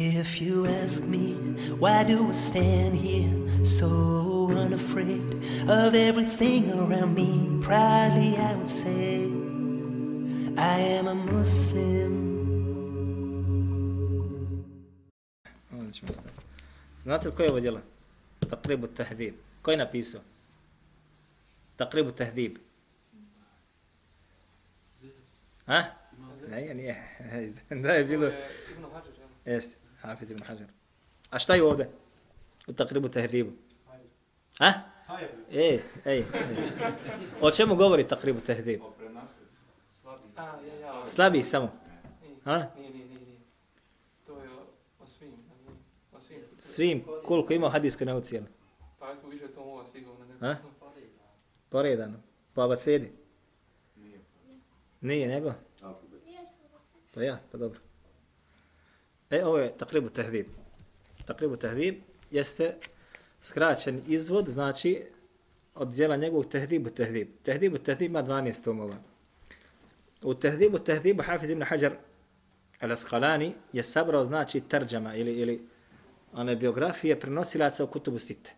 If you ask me, why do I stand here so unafraid of everything around me? Proudly I would say, I am a Muslim. Znate ko je ovo djelo? Taqribu tahdib. Ko je napisao? Taqribu tahdib. Ha? Ne, nije. Da je bilo... Jeste, Hafiz ibn Hajar. A šta je ovdje? U Taqribu tahdibu. Ha? Ej, ej, ej. O čemu govori Taqribu tahdib? Slabi samo. Ha? Nije, nije, nije, nije. To je o svim, o svim. Svim, koliko ima hadijskoj nauci, jel? Pa eto, više to ova sigurno. Ne? Poredano. Po abacedi. Nije, nego? Pa ja, pa dobro. E, ovo je takribu tehdib. Takribu tehdib jeste skraćen izvod, znači od dijela njegovog tehdibu tehdib. Tehdibu tehdib ima 12 tomova. U tehdibu tehdibu Hafiz ibn Hajar al-Asqalani je sabrao znači tarđama ili, ili one biografije prenosilaca u kutubu site.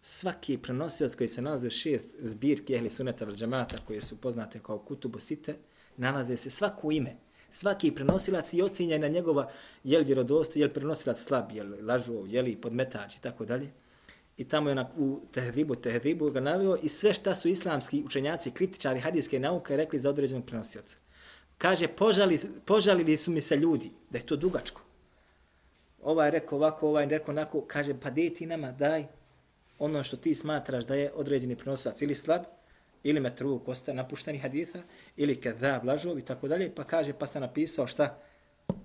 Svaki prenosilac koji se nalazi u šest zbirki ehli suneta vel džamata koje su poznate kao kutubu site, nalaze se svako ime. Svaki prenosilac i ocjenja na njegova jel vjerodosto, jel prenosilac slab, jel lažuov, jel podmetač i tako dalje. I tamo je na, u tehdibu, tehdibu ga navio i sve šta su islamski učenjaci, kritičari hadijske nauke rekli za određenog prenosioca. Kaže, požali, požalili su mi se ljudi, da je to dugačko. Ovaj je rekao ovako, ovaj je rekao onako, kaže, pa dej ti nama, daj ono što ti smatraš da je određeni prenosilac ili slab, ili metru kosta napušteni haditha, ili kada blažov i tako dalje, pa kaže, pa sam napisao šta?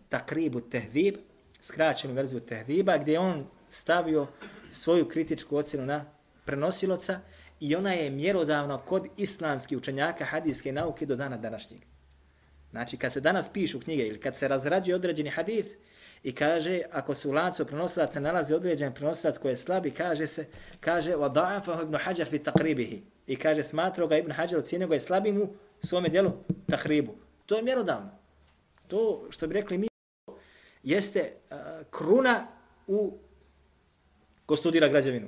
Takribu tehvib, skraćenu verziju tehviba, gdje on stavio svoju kritičku ocjenu na prenosiloca i ona je mjerodavna kod islamskih učenjaka hadijske nauke do dana današnjeg. Znači, kad se danas pišu knjige ili kad se razrađuje određeni hadith i kaže, ako se u lancu prenosilaca nalazi određen prenosilac koji je slabi, kaže se, kaže, wa da'afahu ibn Hajar fi taqribihi. I kaže, smatrao ga ibn Hajar ocijenio ga je slabim u svome dijelu takribu. To je mjerodavno. To, što bi rekli mi, jeste uh, kruna u ko studira građevinu.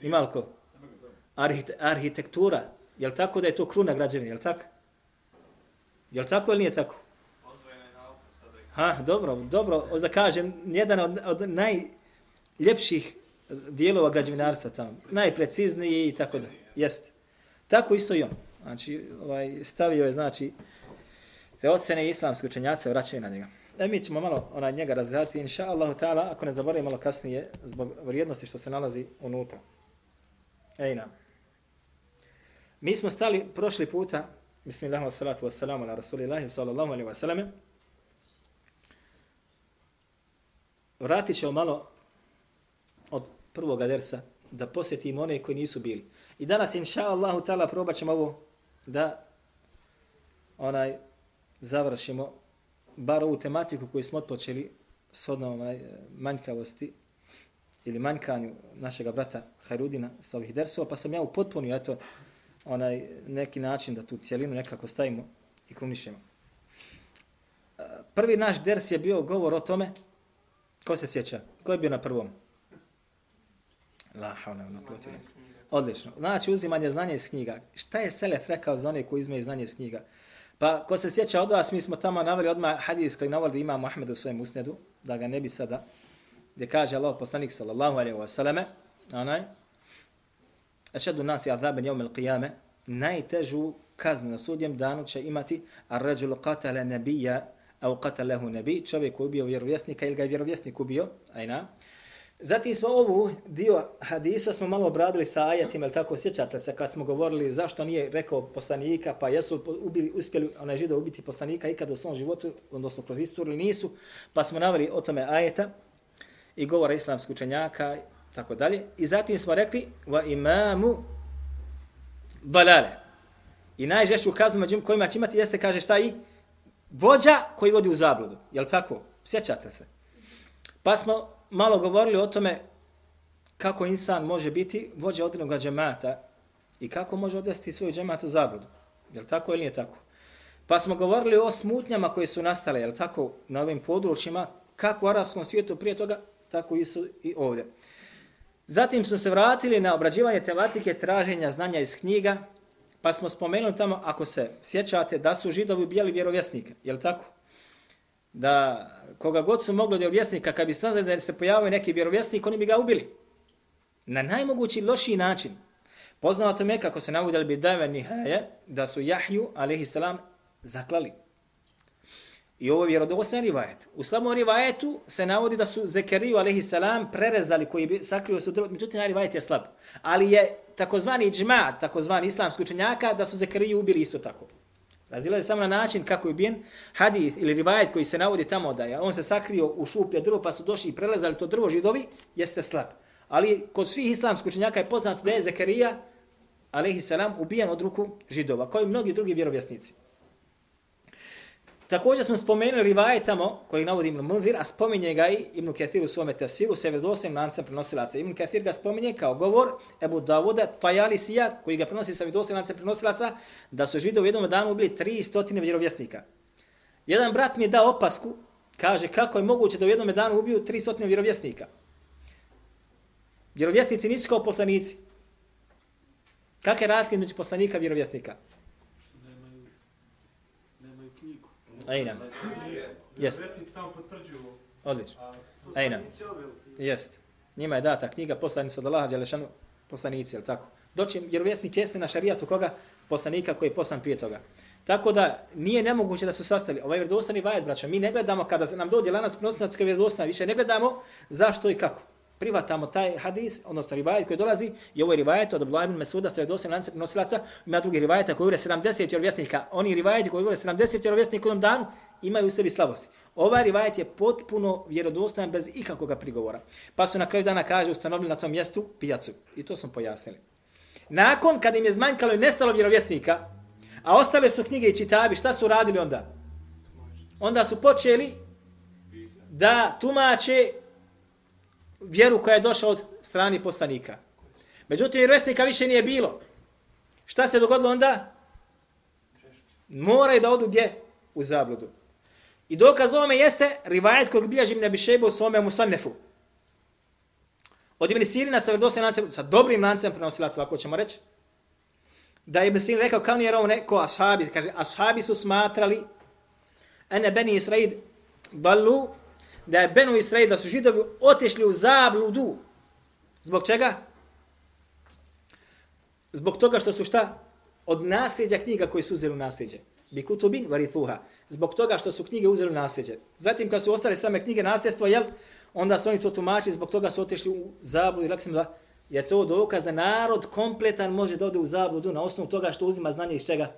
Ima li ko? Arhite, arhitektura. Je li tako da je to kruna građevine? Je li tako? Je li tako ili nije tako? Ha, dobro, dobro. Da kažem, jedan od, od najljepših dijelova građevinarstva tamo. Najprecizniji i tako da. Jeste. Tako isto i on. Znači, ovaj, stavio je, znači, te ocene islamske učenjace vraćaju na njega. E, mi ćemo malo onaj njega razgledati, inša Allahu ta'ala, ako ne zaboravim malo kasnije, zbog vrijednosti što se nalazi unutra. Ejna. Mi smo stali prošli puta, bismillah wa salatu wassalamu ala rasulillahi sallallahu alaihi wasallam, sallam, vratit ćemo malo od prvoga dersa, da posjetimo one koji nisu bili. I danas, inša Allahu ta'ala, probat ćemo ovo da onaj završimo bar ovu tematiku koju smo otpočeli s odnom manjkavosti ili manjkanju našeg brata Hajrudina sa ovih dersova, pa sam ja upotpunio eto, onaj neki način da tu cijelinu nekako stavimo i krunišemo. Prvi naš ders je bio govor o tome, ko se sjeća? Ko je bio na prvom? La havla na Odlično. Znači uzimanje znanja iz knjiga. Šta je Selef rekao za one koji izmeju znanje iz knjiga? Pa ko se sjeća od vas, mi smo tamo naveli odmah hadis koji navodi ima Muhammed u svojem usnedu, da ga ne bi sada, gdje kaže Allah poslanik sallallahu alaihi wa sallame, onaj, ašedu nasi azaben jevme l'qiyame, najtežu kaznu na sudjem danu će imati ar ređulu qatale nebija, au qatalahu nabi, čovjek koji ubio vjerovjesnika ili ga je vjerovjesnik ubio, ajna, Zatim smo ovu dio hadisa smo malo obradili sa ajatima, ili tako sjećate se kad smo govorili zašto nije rekao poslanika, pa jesu ubili, uspjeli onaj žido ubiti poslanika ikada u svom životu, odnosno kroz istoriju, nisu, pa smo navali o tome ajeta i govora islamskih učenjaka, tako dalje. I zatim smo rekli, wa imamu balale. I najžešću kaznu među kojima će imati jeste, kaže šta i? Vođa koji vodi u zabludu. Jel tako? Sjećate se? Pa smo malo govorili o tome kako insan može biti vođa odrednog džemata i kako može odvesti svoju džemat u zabludu. Je tako ili nije tako? Pa smo govorili o smutnjama koje su nastale, je tako, na ovim područjima, kako u arapskom svijetu prije toga, tako i su i ovdje. Zatim smo se vratili na obrađivanje tematike traženja znanja iz knjiga, pa smo spomenuli tamo, ako se sjećate, da su židovi ubijali vjerovjesnike, je li tako? Da koga god su mogli od vjerovjesnika, kad bi saznali da se pojavio neki vjerovjesnik, oni bi ga ubili. Na najmogući lošiji način. Poznato me kako se navodili bi Dave Nihaje, da su Jahju, alaihissalam, zaklali. I ovo je vjerodostan rivajet. U slabom rivajetu se navodi da su Zekeriju, alaihissalam, prerezali koji bi sakrio su drvo. Međutim, rivajet je slab. Ali je takozvani džma, takozvani islamski učenjaka, da su Zekeriju ubili isto tako. Razilaze samo na način kako je ubijen hadith ili rivajet koji se navodi tamo da je on se sakrio u šuplje drvo pa su došli i prelezali to drvo židovi, jeste slab. Ali kod svih islamskih učenjaka je poznato da je Zekerija, alaihi salam, ubijen od ruku židova, kao i mnogi drugi vjerovjesnici. Također smo spomenuli rivaje tamo, koji navodi Ibn Munzir, a spominje ga i Ibn Kathir u svome tefsiru, se vjerodostojnim lancem prenosilaca. Ibn Kathir ga spominje kao govor Ebu Davuda Tajalisija, koji ga prenosi sa vjerodostojnim lancem prenosilaca, da su židovi u jednom danu ubili 300 vjerovjesnika. Jedan brat mi je dao opasku, kaže kako je moguće da u jednom danu ubiju 300 vjerovjesnika. Vjerovjesnici nisu kao poslanici. Kakve razlike među poslanika i vjerovjesnika? Nemaju, nemaju knjigu. Ajna. Jest. Samo potvrđuju. Odlično. Ajna. Jest. Njima je data knjiga poslanici od Allaha Đelešanu poslanici, jel tako? Doći vjerovjesnik jeste na šarijatu koga? Poslanika koji je poslan prije toga. Tako da nije nemoguće da su sastali. Ovaj vjerodostani vajet, braćo, mi ne gledamo kada nam dođe lanas prenosilac vjerodostan, više ne gledamo zašto i kako privatamo taj hadis, odnosno rivajet koji dolazi, i ovo je rivajet od Abdullah ibn Mesuda, sve dosim lancem nosilaca, ima drugi rivajeta koji uvore 70 vjerovjesnika. Oni rivajeti koji uvore 70 vjerovjesnika u jednom danu imaju u sebi slabosti. Ovaj rivajet je potpuno vjerodostan bez ikakvog prigovora. Pa su na kraju dana kaže ustanovili na tom mjestu pijacu. I to smo pojasnili. Nakon kad im je zmanjkalo i nestalo vjerovjesnika, a ostale su knjige i čitabi, šta su radili onda? Onda su počeli da tumače vjeru koja je došla od strani poslanika. Međutim, vjerovjesnika više nije bilo. Šta se dogodilo onda? Moraju da odu gdje? U zabludu. I dokaz ovome jeste rivajet kojeg bilježi Ibn Abišejba u svome Musannefu. Od Ibn Sirina sa vjerodostojnim lancem, sa dobrim lancem prenosilaca, ako ćemo reći, da je Ibn Sirin rekao kao nije ovo neko ashabi, kaže, ashabi su smatrali ene beni Israid dalu da je Benu Israel, da su židovi otišli u zabludu. Zbog čega? Zbog toga što su šta? Od nasljeđa knjiga koji su uzeli u nasljeđe. Bi kutubin varithuha. Zbog toga što su knjige uzeli u nasljeđe. Zatim kad su ostale same knjige nasljedstva, jel? Onda su oni to tumačili, zbog toga su otišli u zabludu. I rekli da je to dokaz da narod kompletan može da ode u zabludu na osnovu toga što uzima znanje iz čega?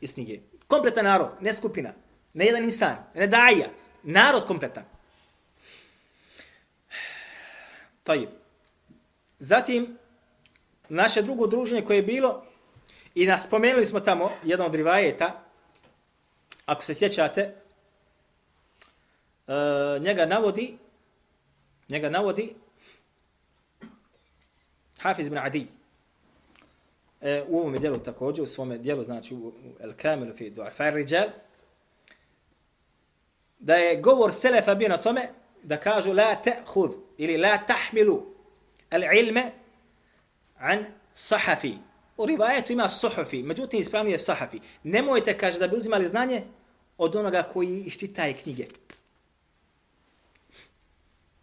Iz knjige. Kompletan narod, ne skupina. Ne jedan insan, ne daja. Narod kompletan. Tajib. Zatim, naše drugo druženje koje je bilo, i nas spomenuli smo tamo jedan od rivajeta, ako se sjećate, uh, njega navodi, njega navodi Hafiz ibn Adi. E, u ovom dijelu također, u svome dijelu, znači u, u El Kamilu fi Du'afar Rijal, da je govor Selefa bio na tome, da kažu la ta'khud ili la tahmilu al ilme an sahafi. U rivajetu ima sahafi, međutim ispravni je sahafi. Nemojte, kaže, da bi uzimali znanje od onoga koji iščitaje knjige.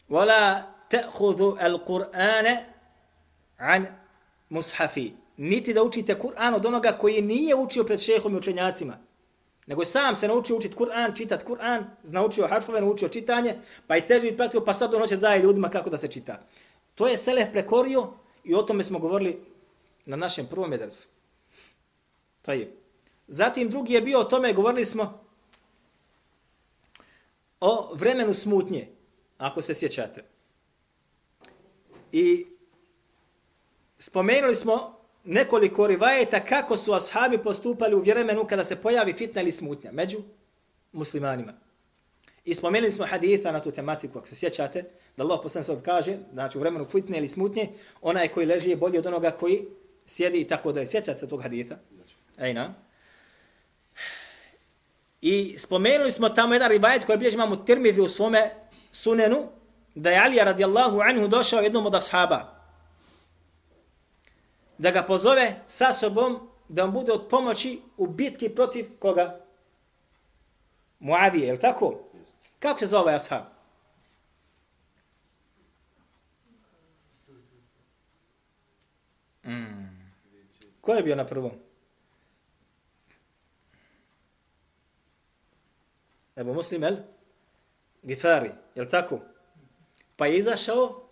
Wala ta'khudhu al-Qur'ana an mushafi. Niti da učite Kur'an od onoga koji nije učio pred šehom i učenjacima. Nego je sam se naučio učiti Kur'an, čitat Kur'an, naučio harfove, naučio čitanje, pa i teži pratio, pa sad donoće daje ljudima kako da se čita. To je Selef prekorio i o tome smo govorili na našem prvom edersu. To je. Zatim drugi je bio o tome, govorili smo o vremenu smutnje, ako se sjećate. I spomenuli smo nekoliko rivajeta kako su ashabi postupali u vremenu kada se pojavi fitna ili smutnja među muslimanima. I spomenuli smo haditha na tu tematiku, ako se sjećate, da Allah poslan sad kaže, znači u vremenu fitne ili smutnje, onaj koji leži je bolji od onoga koji sjedi i tako da je. Sjećate tog haditha? Znači. Ejna. I spomenuli smo tamo jedan rivajet koji bilježi imam u Tirmidhi u svome sunenu da je Ali radijallahu anhu došao jednom od ashaba. Da ga pozove sa sobom da on bude od pomoći u bitki protiv koga? Muavije, je li tako? Kako se zvao ovaj ashab? Mm. Ko je bio na prvom? Ebu Muslim el Gifari, je li tako? Pa je izašao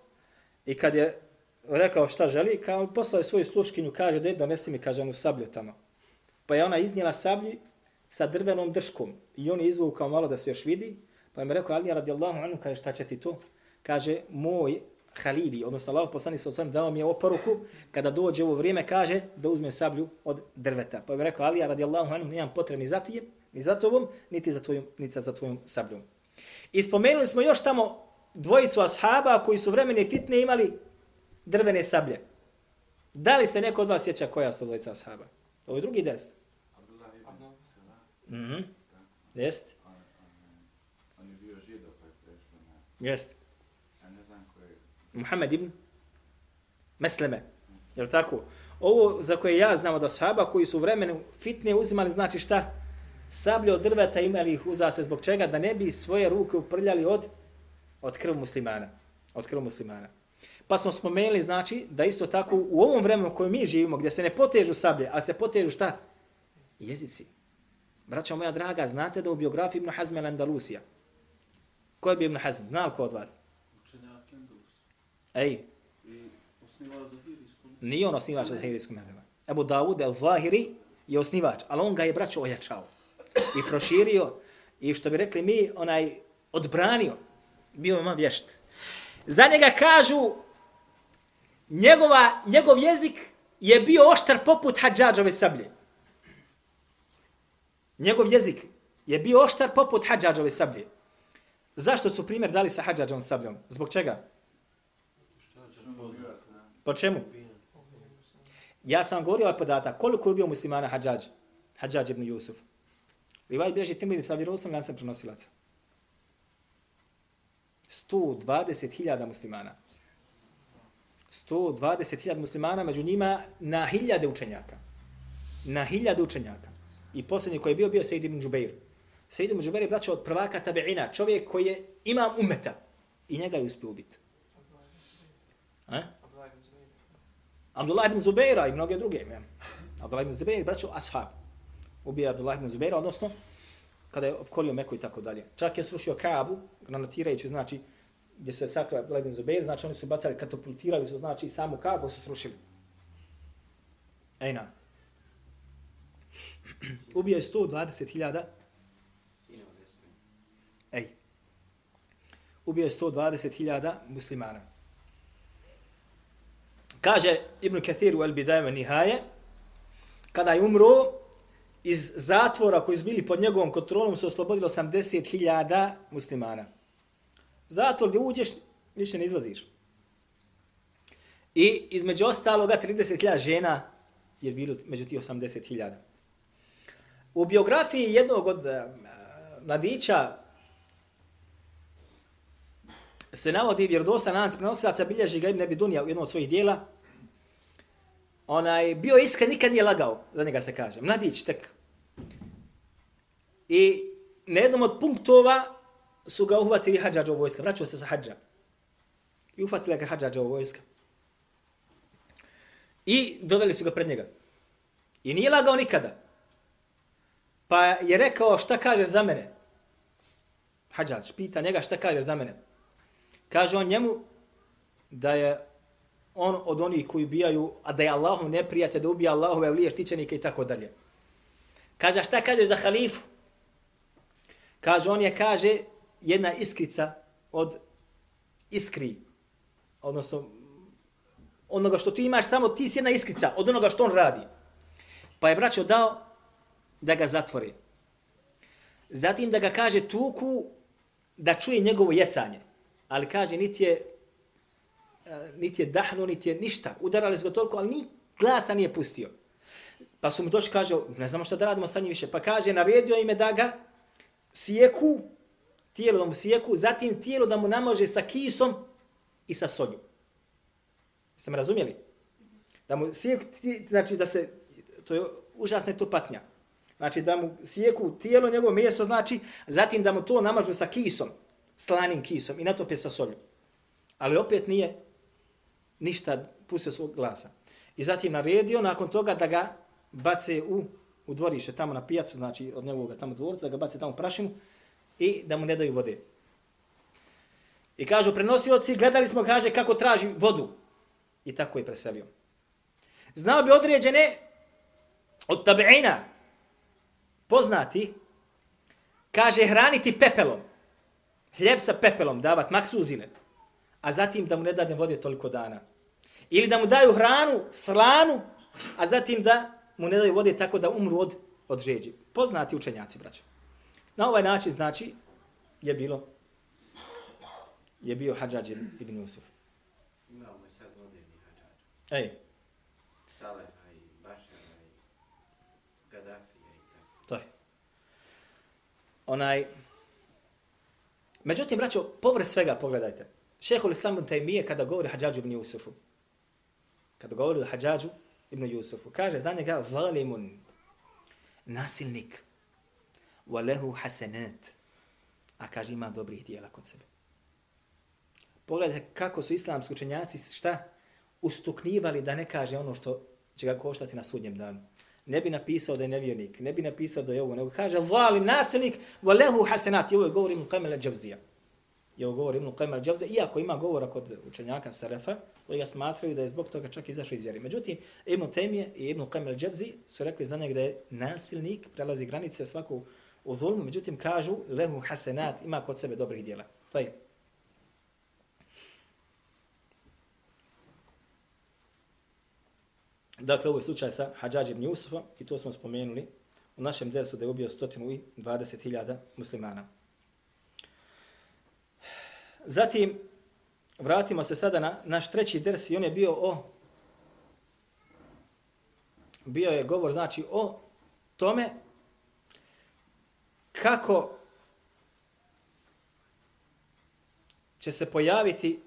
i kad je rekao šta želi, kao poslao je svoju sluškinju, kaže, da donesi mi, kaže, onu sablju tamo. Pa je ona iznijela sablji sa drvenom drškom i on je izvukao malo da se još vidi, pa je mi rekao, Ali radijallahu anhu, kaže, šta će ti to? Kaže, moj Halili, odnosno Allah poslani sa osam, dao mi je oporuku, kada dođe ovo vrijeme, kaže da uzme sablju od drveta. Pa je rekao, Ali radijallahu anhu, nemam potrebni za tijem, ni za tobom, niti za tvojom, niti za tvojom sabljom. I spomenuli smo još tamo dvojicu ashaba koji su vremeni fitne imali drvene sablje. Da li se neko od vas sjeća koja su dvojica ashaba? Ovo je drugi des. Mhm. Mm Jest. On je bio žido pa je prešao na... Jest. Ja ne znam ko je... Muhammed ibn Mesleme. Je tako? Ovo za koje ja znam od ashaba koji su vremenu fitne uzimali, znači šta? Sablje od drveta imali ih uza se zbog čega? Da ne bi svoje ruke uprljali od, od krv muslimana. Od krv muslimana. Pa smo spomenuli, znači, da isto tako u ovom vremenu u kojem mi živimo, gdje se ne potežu sablje, ali se potežu šta? Jezici. Braćo moja draga, znate da u biografiji Ibn Hazm el Andalusija. Ko je bio Ibn Hazm? Zna li ko od vas? Učenjak Endulus. Ej, I osniva Zahirijsku. nije on osnivač za Zahirijskom mezheba. Ebu Dawud el Zahiri je osnivač, ali on ga je braćo ojačao i proširio i što bi rekli mi, onaj odbranio. Bio ima vješt. Za njega kažu njegova, njegov jezik je bio oštar poput hađađove sablje. Njegov jezik je bio oštar poput hađađove sablje. Zašto su primjer dali sa hađađom sabljom? Zbog čega? Po čemu? Ja sam vam govorio ovaj podatak. Koliko je bio muslimana hađađ? Hađađ ibn Jusuf. Rivaj bježi Tirmidhi sa vjerovostom lancem prenosilaca. 120.000 muslimana. 120.000 muslimana, među njima na hiljade učenjaka. Na hiljade učenjaka. I posljednji koji je bio, bio Sejid ibn Džubeir. Sejid ibn Džubeir je braćao od prvaka tabeina, čovjek koji je imam umeta. I njega je uspio ubiti. A? Abdullah ibn Zubeira i mnoge druge. Ja. Abdullah ibn Zubeira je braćao ashab. Ubio Abdullah ibn Zubeira, odnosno kada je opkolio Meku i tako dalje. Čak je srušio Kaabu, granatirajući, znači, gdje se sakra Abdullah ibn Zubair, znači oni su bacali, katapultirali su, znači, samu kabu su srušili. Ejna. Ubio je 120.000 Ej. Ubio je 120.000 muslimana. Kaže Ibn Kathir u Al-Bidajma Nihaje, kada je umro, iz zatvora koji su bili pod njegovom kontrolom su oslobodilo 80.000 muslimana. Zatvor gdje uđeš, više ne izlaziš. I između ostaloga 30.000 žena je bilo među ti 80.000. U biografiji jednog od uh, mladića se navodi vjerodosan lanac prenosilaca bilježi ga Ibn Abi Dunija u jednom od svojih dijela. Onaj, bio iskren, nikad nije lagao, za njega se kaže. Mladić, tek. I na jednom od punktova su ga uhvatili hađađa vojska. Vraćao se sa hađa. I uhvatili ga hađađa vojska. I doveli su ga pred njega. I nije lagao nikada. Pa je rekao šta kažeš za mene? Hađađ pita njega šta kažeš za mene? Kaže on njemu da je on od onih koji ubijaju, a da je Allahu neprijate da ubija Allahove vlije štićenike i tako dalje. Kaže, šta kažeš za halifu? Kaže, on je, kaže, jedna iskrica od iskri. Odnosno, onoga što ti imaš, samo ti si jedna iskrica od onoga što on radi. Pa je braćo dao da ga zatvori. Zatim da ga kaže tuku da čuje njegovo jecanje ali kaže, niti je, eh, niti je dahnu, niti je ništa. Udarali su ga toliko, ali ni glasa nije pustio. Pa su mu došli, kaže, ne znamo šta da radimo sa njim više. Pa kaže, naredio ime da ga sjeku Tijelo da mu sijeku, zatim tijelo da mu namaže sa kisom i sa solju. Jeste me razumjeli? Da mu sijeku, znači da se, to je užasna je to patnja. Znači da mu sijeku tijelo, njegovo meso, znači, zatim da mu to namažu sa kisom, slanim kisom i natope sa solju. Ali opet nije ništa pustio svog glasa. I zatim naredio nakon toga da ga bace u, u dvorište, tamo na pijacu, znači od njegovog tamo dvorca, da ga bace tamo u prašinu i da mu ne daju vode. I kažu, prenosioci, gledali smo, kaže, kako traži vodu. I tako je preselio. Znao bi određene od tabeina, poznati, kaže, hraniti pepelom. Hljeb sa pepelom, davat maksuzine. A zatim da mu ne dadne vode toliko dana. Ili da mu daju hranu, slanu, a zatim da mu ne daju vode tako da umru od, od žeđi. Poznati učenjaci, braćo. Na ovaj način, znači, je bilo je bio Hadžađ ibn Yusuf. Imamo sad moderni Hadžađ. Ej. Saleha i Bašara i Gaddafija i tako. To je. Onaj... Međutim, braćo, povre svega, pogledajte. Šehol Islam ibn Taymiye kada govori Hadžađu ibn Yusufu, kada govori o Hadžađu ibn Yusufu, kaže za njega zalimun, nasilnik, wa hasanat. a kaže ima dobrih dijela kod sebe. Pogledajte kako su islamski učenjaci šta ustuknivali da ne kaže ono što će ga koštati na sudnjem danu. Ne bi napisao da je nevjernik, ne bi napisao da je ovo, nego kaže zalim nasilnik, wa lehu i ovo je govor Ibn Qamela Džavzija. I ovo govor Ibn Qamela Džavzija, iako ima govora kod učenjaka Selefa, koji ga smatraju da je zbog toga čak izašao iz vjeri. Međutim, Ibn Temije i Ibn Qamela Džavzi su rekli za njega da je nasilnik, prelazi granice svakog u zulmu, međutim kažu lehu hasenat, ima kod sebe dobrih dijela. Taj. Dakle, ovo je slučaj sa Hadžađ ibn Jusufom i to smo spomenuli u našem dersu da je ubio 120.000 muslimana. Zatim, vratimo se sada na naš treći ders i on je bio o bio je govor znači o tome kako će se pojaviti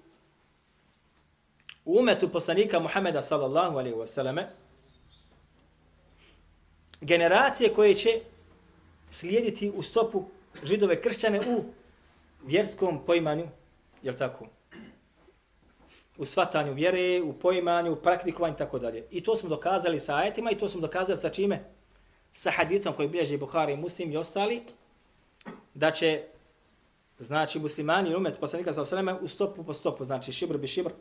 u umetu poslanika Muhameda sallallahu alaihi wasallam generacije koje će slijediti u stopu židove kršćane u vjerskom poimanju, je tako? U svatanju vjere, u poimanju, u praktikovanju i tako dalje. I to smo dokazali sa ajetima i to smo dokazali sa čime? Sa hadithom koji bilježi Bukhari i Muslim i ostali, da će znači muslimani i umet poslanika sa osreme u stopu po stopu, znači šibr bi šibr,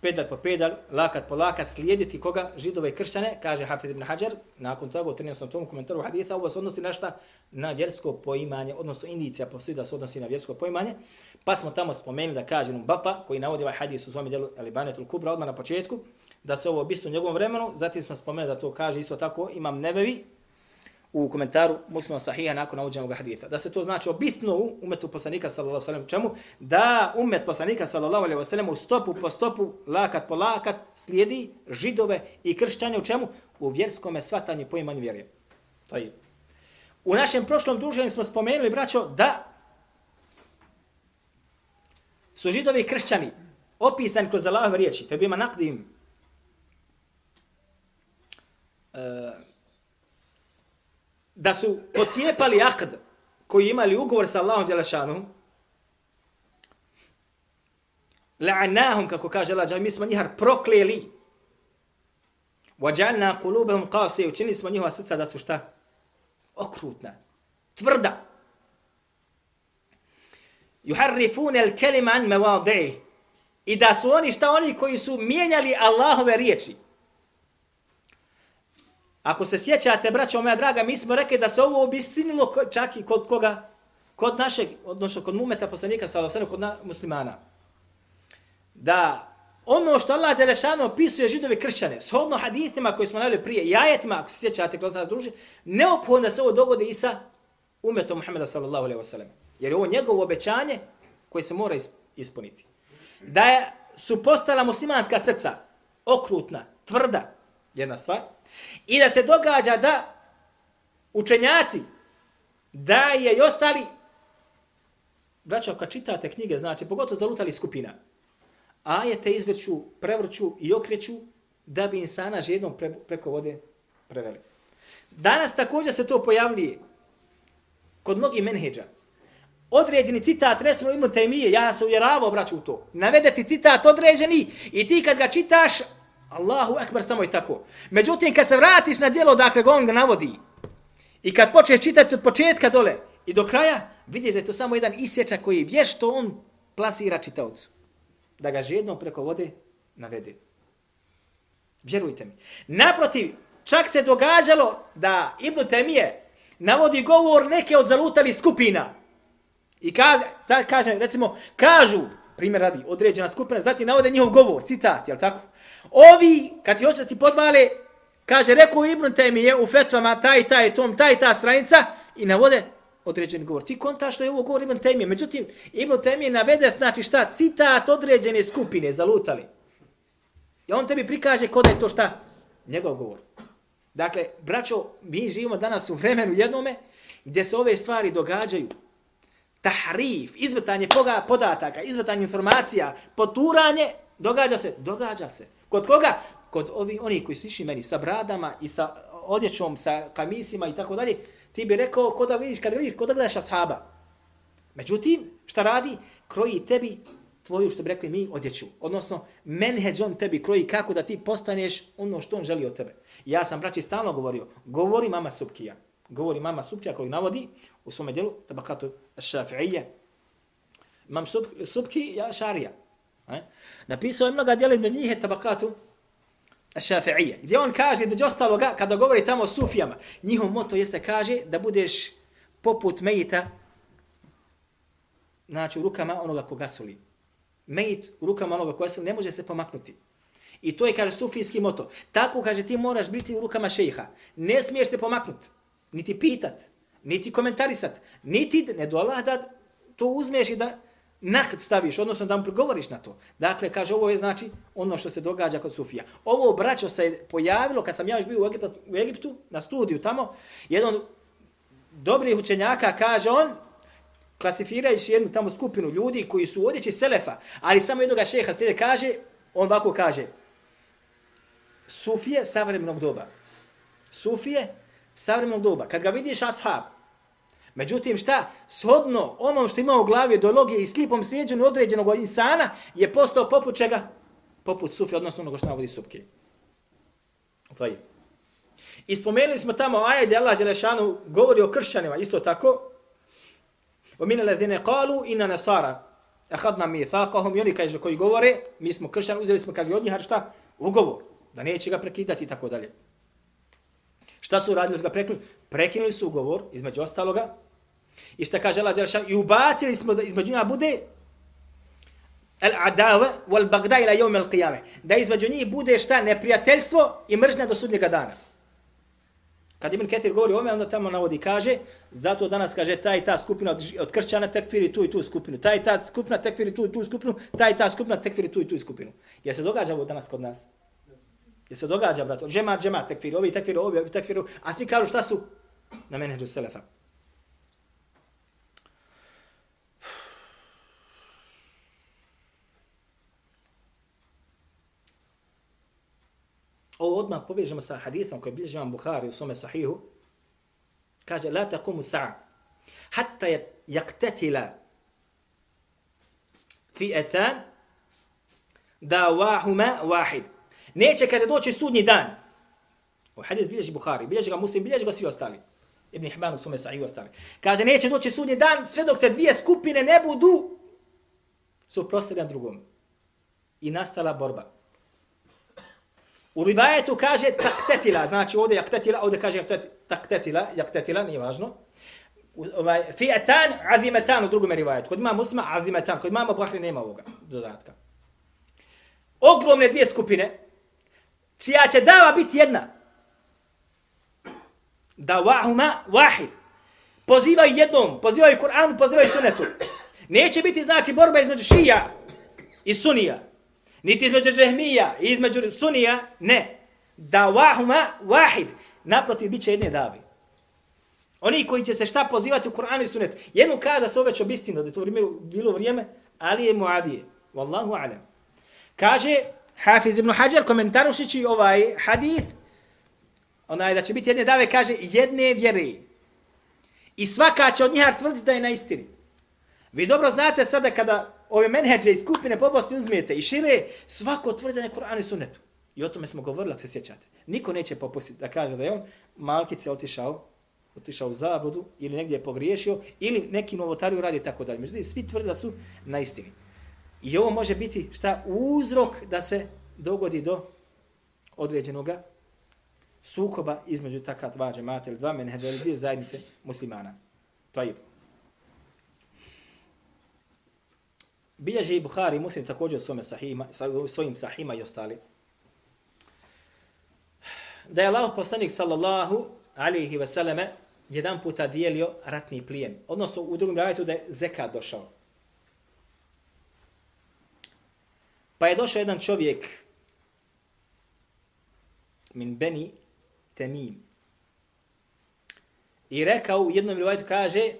pedal po pedal, lakat po lakat, slijediti koga? Židove i kršćane, kaže Hafiz ibn Hajar, nakon toga u 13. tomu komentaru haditha, ovo se odnosi na šta? Na vjersko poimanje, odnosno indicija postoji da se odnosi na vjersko poimanje, pa smo tamo spomenuli da kaže Ibn Bata, koji navodi ovaj hadis u svom djelu Alibanetul Kubra, odmah na početku, da se ovo obisto u njegovom vremenu, zatim smo spomenuli da to kaže isto tako Imam Nebevi, u komentaru muslima sahiha nakon navođenog haditha. Da se to znači obistno u umetu poslanika sallallahu alejhi ve čemu? Da umet poslanika sallallahu alejhi ve sellem u stopu po stopu, lakat po lakat slijedi židove i kršćane u čemu? U vjerskom svatanju poimanju vjere. To je. U našem prošlom druženju smo spomenuli, braćo, da su židovi i kršćani opisani kroz Allahove riječi. Fe bima naqdim uh, e, da su pocijepali akd koji imali ugovor sa Allahom Đelešanom, la'anahum, kako kaže Allah Đelešanom, mi smo njihar prokleli. Vajalna kulubahum kaose, učinili smo njihova srca da su šta? Okrutna. Tvrda. Juharrifune el kelima an mevadeh. I da su oni šta oni koji su mijenjali Allahove riječi. Ako se sjećate, braćo moja draga, mi smo rekli da se ovo obistinilo čak i kod koga? Kod našeg, odnosno kod mumeta poslanika, sa osam, kod na, muslimana. Da ono što Allah Đelešanu opisuje židovi kršćane, shodno hadithima koji smo navili prije, i ajetima, ako se sjećate kroz nas druži, neophodno da se ovo dogode i sa umetom Muhammeda sallallahu alaihi wasallam. Jer je ovo njegovo obećanje koje se mora ispuniti. Da je, su postala muslimanska srca okrutna, tvrda, jedna stvar, I da se događa da učenjaci, da je i ostali braćo, kad čitate knjige, znači, pogotovo zalutali skupina, ajete izvrću, prevrću i okreću da bi insana žednom pre, preko vode preveli. Danas također se to pojavljuje kod mnogih menheđa. Određeni citat, recimo Ibn Taymije, ja se uvjeravao, braću, u to. Navede ti citat određeni i ti kad ga čitaš, Allahu ekber, samo i tako. Međutim, kad se vratiš na dijelo, dakle, on ga navodi, i kad počneš čitati od početka dole i do kraja, vidiš da je to samo jedan isječak koji vješto on plasira čitavcu. Da ga žedno preko vode navede. Vjerujte mi. Naprotiv, čak se događalo da Ibn Temije navodi govor neke od zalutali skupina. I kaže, sad kaže, recimo, kažu, primjer radi, određena skupina, zati navode njihov govor, citat, jel tako? Ovi, kad ti hoće da ti podvale, kaže, rekao Ibn Temije u fetvama taj, taj, tom, taj, ta stranica i navode određeni govor. Ti kontaš što je ovo govor Ibn Temije. Međutim, Ibn Temije navede, znači šta, citat određene skupine, zalutali. I on tebi prikaže kod je to šta? Njegov govor. Dakle, braćo, mi živimo danas u vremenu jednome gdje se ove stvari događaju. Tahrif, izvrtanje podataka, izvrtanje informacija, poturanje, događa se, događa se. Kod koga? Kod ovi, oni koji su išli meni sa bradama i sa odjećom, sa kamisima i tako dalje, ti bi rekao, kod da vidiš, kad vidiš, kod da gledaš ashaba. Međutim, šta radi? Kroji tebi tvoju, što bi rekli mi, odjeću. Odnosno, menheđ on tebi kroji kako da ti postaneš ono što on želi od tebe. Ja sam, braći, stalno govorio, govori mama Subkija. Govori mama Subkija koji navodi u svome dijelu, tabakatu šafi'ije. Mam sub, Subki, ja šarija. Eh? Napisao je mnoga djela između njih je tabakatu šafi'ije. Gdje on kaže, među ostaloga, kada govori tamo o Sufijama, njihov moto jeste, kaže, da budeš poput mejita, znači u rukama onoga koga suli mejit u rukama onoga koga se ne može se pomaknuti. I to je, kaže, sufijski moto. Tako, kaže, ti moraš biti u rukama šejiha. Ne smiješ se pomaknuti, niti pitat, niti komentarisat, niti ne do Allah da to uzmeš i da nakd staviš, odnosno da mu progovoriš na to. Dakle, kaže, ovo je znači ono što se događa kod Sufija. Ovo braćo se pojavilo kad sam ja još bio u Egiptu, u Egiptu na studiju tamo. Jedan dobrih učenjaka kaže on, klasifirajući jednu tamo skupinu ljudi koji su odjeći Selefa, ali samo jednoga šeha slijede kaže, on ovako kaže, Sufije savremenog doba. Sufije savremenog doba. Kad ga vidiš ashab, međutim šta, shodno onom što ima u glavi ideologije i slipom slijedženju određenog insana, je postao poput čega? Poput Sufije, odnosno onoga što navodi Subki. To je. I spomenuli smo tamo ajde Allah Đelešanu govori o kršćanima, isto tako, ومن الذين قالوا إن نصارى أخذنا ميثاقهم يوني كاجه koji govore mi smo kršćani uzeli smo kaže od njih šta ugovor da neće ga prekidati i tako dalje šta su radili su ga prekinuli prekinuli su ugovor između ostaloga i šta kaže Allah Đelešan? i ubacili smo da između njima bude al adawa wal bagda ila yawm al da između njih bude šta neprijateljstvo i mržnja do sudnjeg dana Kad Ibn Ketir govori o ome, onda tamo navodi, kaže, zato danas kaže taj ta skupina od, od kršćana tekfiri tu i tu skupinu, taj ta skupina tekfiri tu i tu skupinu, taj ta skupina tekfiri tu i tu skupinu. Je se događa ovo danas kod nas? Je se događa, brato? Džema, džema, tekfiri, ovi tekfiri, ovi, ovi tekfiri, a svi kažu šta su? Na menedžu Selefa. Ovo odmah povežemo sa hadithom koji bilježi vam Bukhari u svome sahihu. Kaže, la taqumu sa'a hatta yaktatila fi'atan dawahuma wahid. Neće kada doći sudnji dan. U hadis bilježi Bukhari, bilježi ga Muslim, bilježi ga svi ostali. Ibn Hibban u svome sahihu ostali. Kaže, neće doći sudnji dan sve dok se dvije skupine ne budu suprostavljene drugom. I nastala borba. U rivajetu kaže taktetila, znači ovdje jaktetila, ovdje kaže taktetila, jaktetila, nije važno. Ovaj, fi'atan, azimetan u drugom rivajetu. Kod ima muslima, azimetan. Kod imamo Bahri, nema ovoga dodatka. Ogromne dvije skupine, čija će dava biti jedna. Da wahuma wahid. Pozivaju jednom, pozivaju Kur'anu, pozivaju sunetu. Neće biti znači borba između šija i sunija niti između džehmija i između sunija, ne. Da wahuma wahid, naprotiv bit će jedne davi. Oni koji će se šta pozivati u Kur'anu i sunetu. Jednu kada da se već obistino, da je to vrijeme, bilo vrijeme, ali je Muavije. Wallahu alam. Kaže Hafiz ibn Hajar komentarušići ovaj hadith, onaj da će biti jedne dave, kaže jedne vjere. I svaka će od njih tvrditi da je na istini. Vi dobro znate sada kada ove menheđe i skupine pobosti uzmijete i šire, svako tvrdi na Kur'anu Kur'an i Sunnetu. I o tome smo govorili, ako se sjećate. Niko neće popustiti da kaže da je on malkice otišao, otišao u zabudu ili negdje je pogriješio ili neki novotariju radi tako dalje. Međutim, svi tvrde da su na istini. I ovo može biti šta uzrok da se dogodi do određenoga sukoba između takva dva džemata ili dva menheđa ili dvije zajednice muslimana. To je. Bilježe i Buhari muslim također svome sahima, svojim sahima i ostali. Da je Allah poslanik sallallahu alihi veseleme jedan puta dijelio ratni plijen. Odnosno u drugom ravetu da je zekat došao. Pa je došao jedan čovjek min Beni Temim. I rekao u jednom rivajtu kaže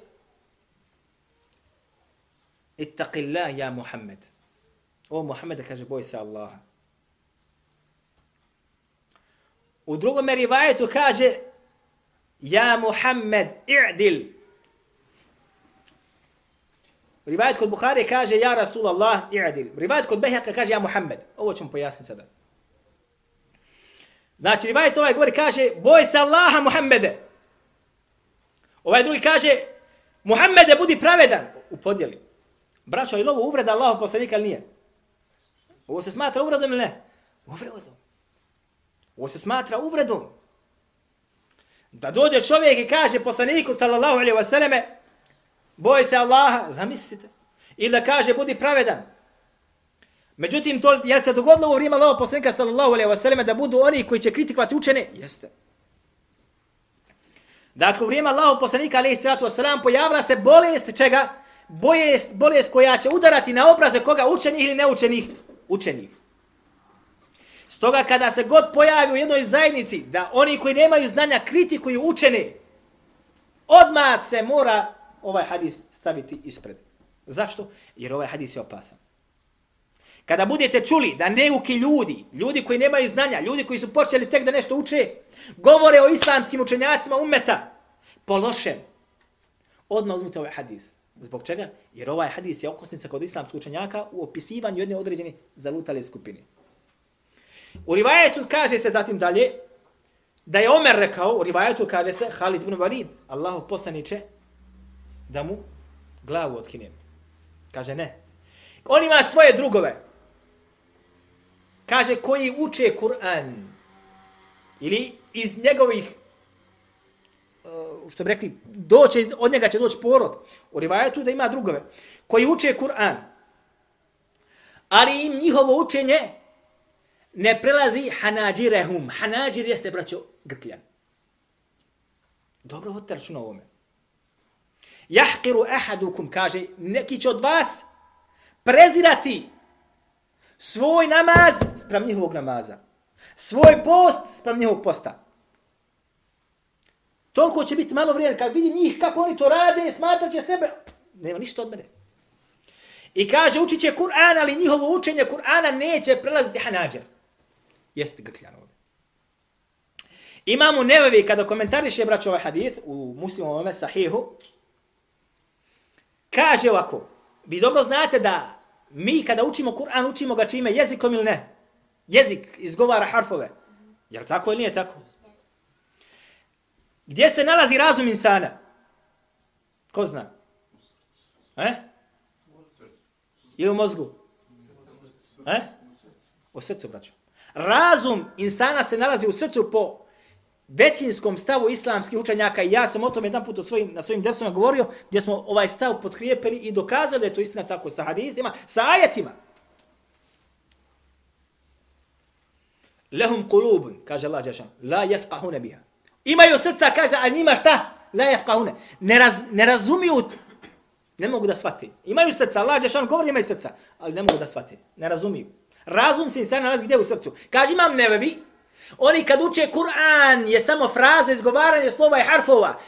Ittaqillah ja Muhammed. O Muhammed kaže boj se Allaha. U drugom rivajetu kaže Ja Muhammed i'dil. Rivajet kod Buhari kaže ja Rasulallah i'dil. Rivajet kod Behjaka kaže ja Muhammed. Ovo ćemo pojasniti sada. Znači rivajet ovaj govori kaže boj se Allaha Muhammede. Ovaj drugi kaže Muhammede budi pravedan u podjeli. Braćo, je ovo uvreda Allahu poslanika ili nije? Ovo se smatra uvredom ili ne? Uvredom. Ovo se smatra uvredom. Da dođe čovjek i kaže poslaniku sallallahu alaihi wasallame boj se Allaha, zamislite. I da kaže, budi pravedan. Međutim, to, jel se dogodilo u vrijeme Allaho poslanika sallallahu alaihi wasallame da budu oni koji će kritikovati učene? Jeste. Dakle, u vrijeme Allaho poslanika alaihi sallatu wasallam pojavila se bolest čega? Bolest, bolest koja će udarati na obraze koga učenih ili neučenih? Učenih. Stoga kada se god pojavi u jednoj zajednici da oni koji nemaju znanja kritikuju učene, odmah se mora ovaj hadis staviti ispred. Zašto? Jer ovaj hadis je opasan. Kada budete čuli da neuki ljudi, ljudi koji nemaju znanja, ljudi koji su počeli tek da nešto uče, govore o islamskim učenjacima umeta, po lošem, odmah uzmite ovaj hadis. Zbog čega? Jer ovaj hadis je okosnica kod islamskog učenjaka u opisivanju jedne određene zalutale skupine. U rivajetu kaže se zatim dalje, da je Omer rekao, u rivajetu kaže se, Halid ibn Walid, Allahu poslaniće, da mu glavu otkinem. Kaže ne. On ima svoje drugove. Kaže koji uče Kur'an. Ili iz njegovih Uh, što bi rekli, doće, od njega će doći porod. U rivajetu da ima drugove. Koji uče Kur'an. Ali im njihovo učenje ne prelazi hanađirehum. Hanađir jeste, braćo, grkljan. Dobro, vodite računa ovome. Jahkiru ahadukum, kaže, neki će od vas prezirati svoj namaz sprem njihovog namaza. Svoj post sprem njihovog posta. Toliko će biti malo vrijeme, kad vidi njih kako oni to rade, smatrat će sebe, nema ništa od mene. I kaže, učit će Kur'an, ali njihovo učenje Kur'ana neće prelaziti hanađer. Jeste grkljan ovdje. Imamo nevevi, kada komentariše, braću, ovaj hadith u muslimovom sahihu, Kaže ovako, vi dobro znate da mi kada učimo Kur'an, učimo ga čime, jezikom ili ne? Jezik izgovara harfove. Jel tako ili nije tako? Gdje se nalazi razum insana? Ko zna? E? Ili u mozgu? E? U srcu, braću. Razum insana se nalazi u srcu po većinskom stavu islamskih učenjaka i ja sam o tome jedan put svojim, na svojim dersima govorio gdje smo ovaj stav potkrijepili i dokazali da je to istina tako sa hadithima, sa ajetima. Lehum kulubun, kaže Allah Đešan, la jefqahune biha. Imaju srca, kaže, a njima šta? La jefkahune. Ne, raz, ne razumiju, ne mogu da shvati. Imaju srca, Allah Đešan govori imaju srca, ali ne mogu da shvati. Ne razumiju. Razum se insana nalazi gdje u srcu. Kaže, imam nevevi, Oni kad uče Kur'an je samo fraze, izgovaranje slova i harfova.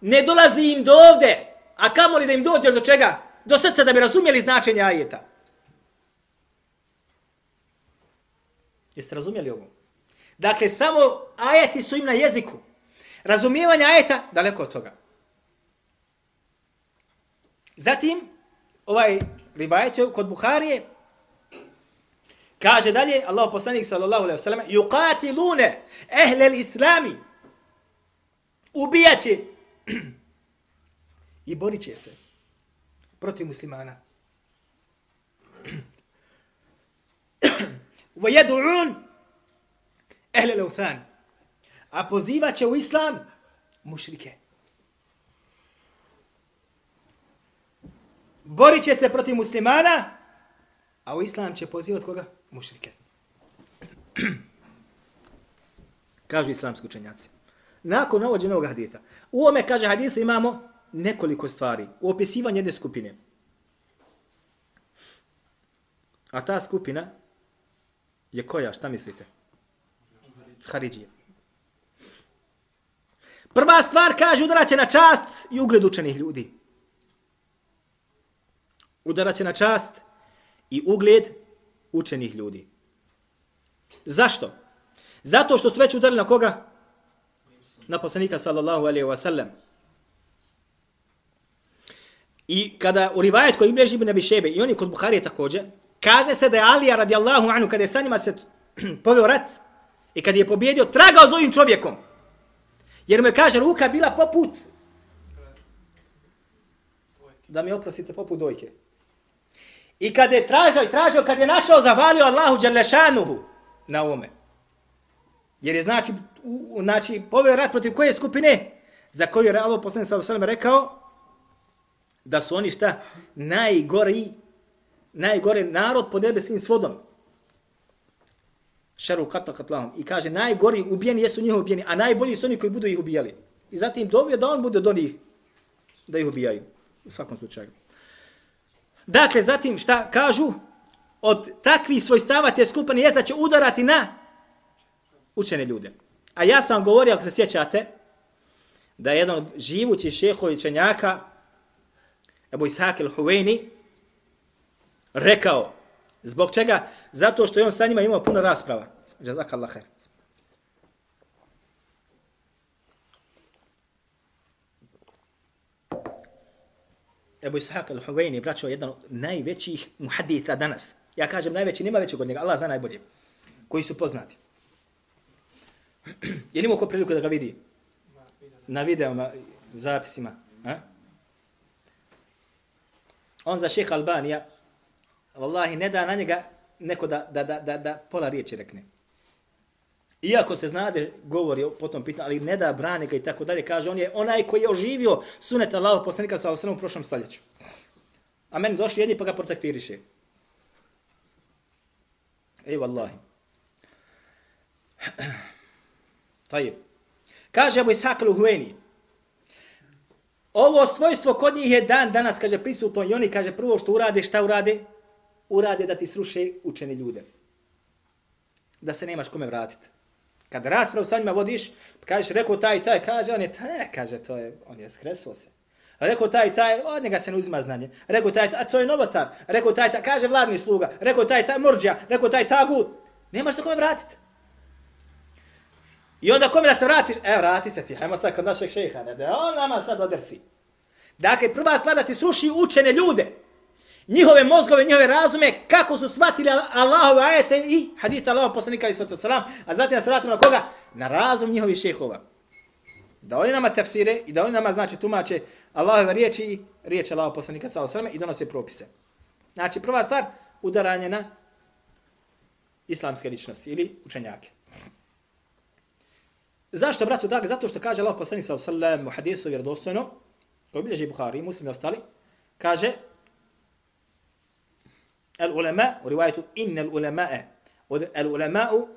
ne dolazi im do ovde, a kamo li da im dođe do čega? Do srca da bi razumjeli značenje ajeta. Jeste razumjeli ovo? Dakle, samo ajeti su im na jeziku. Razumijevanje ajeta, daleko od toga. Zatim, ovaj rivajet kod Buharije, kaže dalje, Allah poslanik sallallahu alaihi wasallam, yuqatilune ehle islami, ubijaće i borit će se protiv muslimana. Ve yad'un ehle l'uthan. A pozivaće u islam mušrike. Borit će se protiv muslimana, a u islam će pozivati koga? Mušrike. Kažu islamski učenjaci. Nakon ovođenog ovog hadita. U ome, kaže hadisu, imamo nekoliko stvari. U opisivanju jedne skupine. A ta skupina je koja? Šta mislite? Haridžija. Prva stvar kaže udaraće na čast i ugled učenih ljudi. Udaraće na čast i ugled učenih ljudi. Zašto? Zato što su već udarili na koga? Na poslanika sallallahu alaihi wa sallam. I kada u rivajet koji bliži ibn Abi Šebe i oni kod Buharije također, kaže se da je Alija radijallahu anhu kada je sa njima se poveo rat i kada je pobjedio, tragao za ovim čovjekom. Jer mu je kaže ruka bila poput da mi oprostite poput dojke. I kad je tražao i tražao, kad je našao, zavalio Allahu Đalešanuhu na ovome. Jer je znači, u, znači poveo rat protiv koje skupine? Za koju je Allah poslani sa Osaleme rekao da su oni šta? Najgori, najgore narod pod nebeskim svodom. Šaru kata katlahom. I kaže, najgori ubijeni jesu njihovi ubijeni, a najbolji su oni koji budu ih ubijali. I zatim dobio da on bude od onih da ih ubijaju. U svakom slučaju. Dakle, zatim šta kažu? Od takvih svojstava te skupine je da će udarati na učene ljude. A ja sam govorio, ako se sjećate, da je jedan od živućih šehovi čenjaka, Ebu Ishak il-Huveni, rekao, zbog čega? Zato što je on sa njima imao puno rasprava. Jazakallah khair. Ebu Ishaq al-Huwaini, braćo, jedan od najvećih muhadita danas. Ja kažem najveći, nema većeg od njega, Allah zna najbolje. Koji su poznati. Je li imao ko priliku da ga vidi? Na videoma, zapisima. A? On za šeha Albanija, vallahi, ne da na njega neko da, da, da, da, da pola riječi rekne. Iako se znade, govori po tom pitanju, ali ne da brane ga i tako dalje, kaže, on je onaj koji je oživio sunet Allah poslanika sa Al-Salam u prošlom stoljeću. A meni došli jedni pa ga protekviriše. Ej, vallahi. Tajib. Kaže Abu Ishaq al-Huweni, ovo svojstvo kod njih je dan danas, kaže, prisutno i oni, kaže, prvo što urade, šta urade? Urade da ti sruše učeni ljude. Da se nemaš kome vratiti. Kad raspravu sa njima vodiš, kažeš, rekao taj, taj, kaže, on je taj, e, kaže, to je, on je skresuo se. Rekao taj, taj, od njega se ne uzima znanje. Rekao taj, taj, a to je novotar. Rekao taj, taj, kaže vladni sluga. Rekao taj, taj, murđija. Rekao taj, tagu. Nemaš se kome vratiti. I onda kome da se vratiš? Evo, vrati se ti, hajmo sad kod našeg šeha, ne da on nama sad odrsi. Dakle, prva stvar da ti sruši učene ljude njihove mozgove, njihove razume, kako su shvatili Allahove ajete i hadita Allahov poslanika i sato salam, a zatim nas vratimo na koga? Na razum njihovih šehova. Da oni nama tefsire i da oni nama znači tumače Allahove riječi i riječ Allahov poslanika sato salam i donose propise. Znači, prva stvar, udaranje na islamske ličnosti ili učenjake. Zašto, braćo dragi? Zato što kaže Allah poslanik sallallahu alejhi ve sellem u hadisu vjerodostojno, koji bilježi Buhari, Muslim i ostali, kaže العلماء ورواية إن العلماء العلماء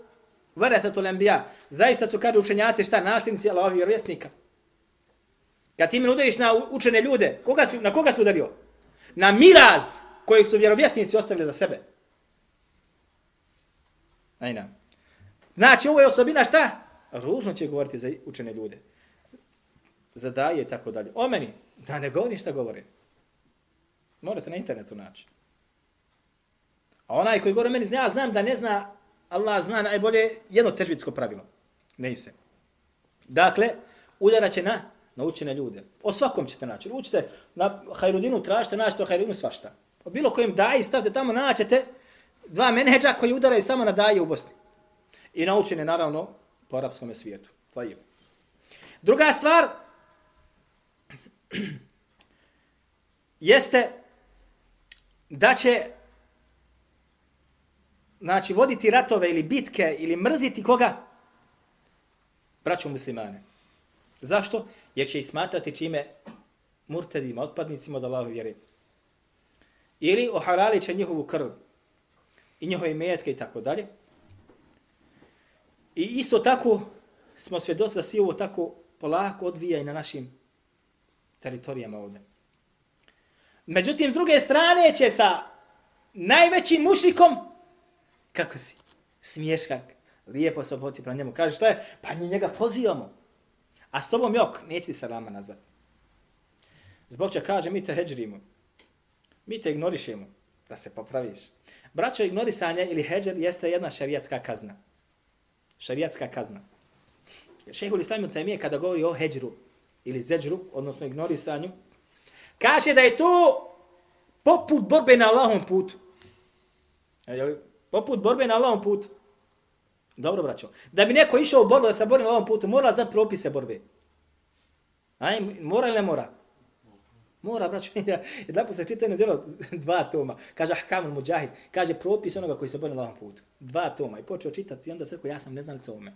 ورثة الأنبياء زي ستسو كادو شنياتي شتا ناسين سي الله ورسنك Kad ti mi udariš na učene ljude, koga si, na koga si udario? Na miraz kojeg su vjerovjesnici ostavili za sebe. Ajna. Znači, ovo je osobina šta? Ružno će govoriti za učene ljude. Za daje i tako dalje. O meni, da ne govori šta govori. Morate na internetu naći. A onaj koji govori meni, zna, ja znam da ne zna, Allah zna najbolje jedno težvitsko pravilo. Ne se. Dakle, udarat će na naučene ljude. O svakom ćete naći. Učite na Hajrudinu, tražite, naćete o Hajrudinu svašta. O bilo kojem daji, stavite tamo, naćete dva menedža koji udaraju samo na daje u Bosni. I naučene, naravno, po arapskom svijetu. To je. Druga stvar, jeste da će znači, voditi ratove ili bitke ili mrziti koga? Braću muslimane. Zašto? Jer će ih smatrati čime murtedima, otpadnicima od Allahove vjere. Ili ohalali će njihovu krv i njihove imetke i tako dalje. I isto tako smo svjedoci da svi ovo tako polako odvija i na našim teritorijama ovdje. Međutim, s druge strane će sa najvećim mušnikom, kako si, Smiješkak. lijepo se obhoti prema njemu. Kaže, šta je? Pa njega pozivamo. A s tobom jok, neće ti se lama nazvati. Zbog će kaže, mi te heđrimo. Mi te ignorišemo da se popraviš. Braćo, ignorisanje ili heđer jeste jedna šarijatska kazna. Šarijatska kazna. Šehul Islamu Tajmije kada govori o heđru ili zeđru, odnosno ignorisanju, kaže da je to poput borbe na Allahom putu. E, poput borbe na Allahom putu. Dobro, braćo. Da bi neko išao u borbu da se bori na ovom putu, mora znati propise borbe. Aj, mora ili ne mora? Mora, braćo. Jedna po se čita jedno djelo, dva toma. Kaže Ahkamul Mujahid. Kaže propis onoga koji se bori na ovom putu. Dva toma. I počeo čitati i onda sve ja sam ne znam ovome.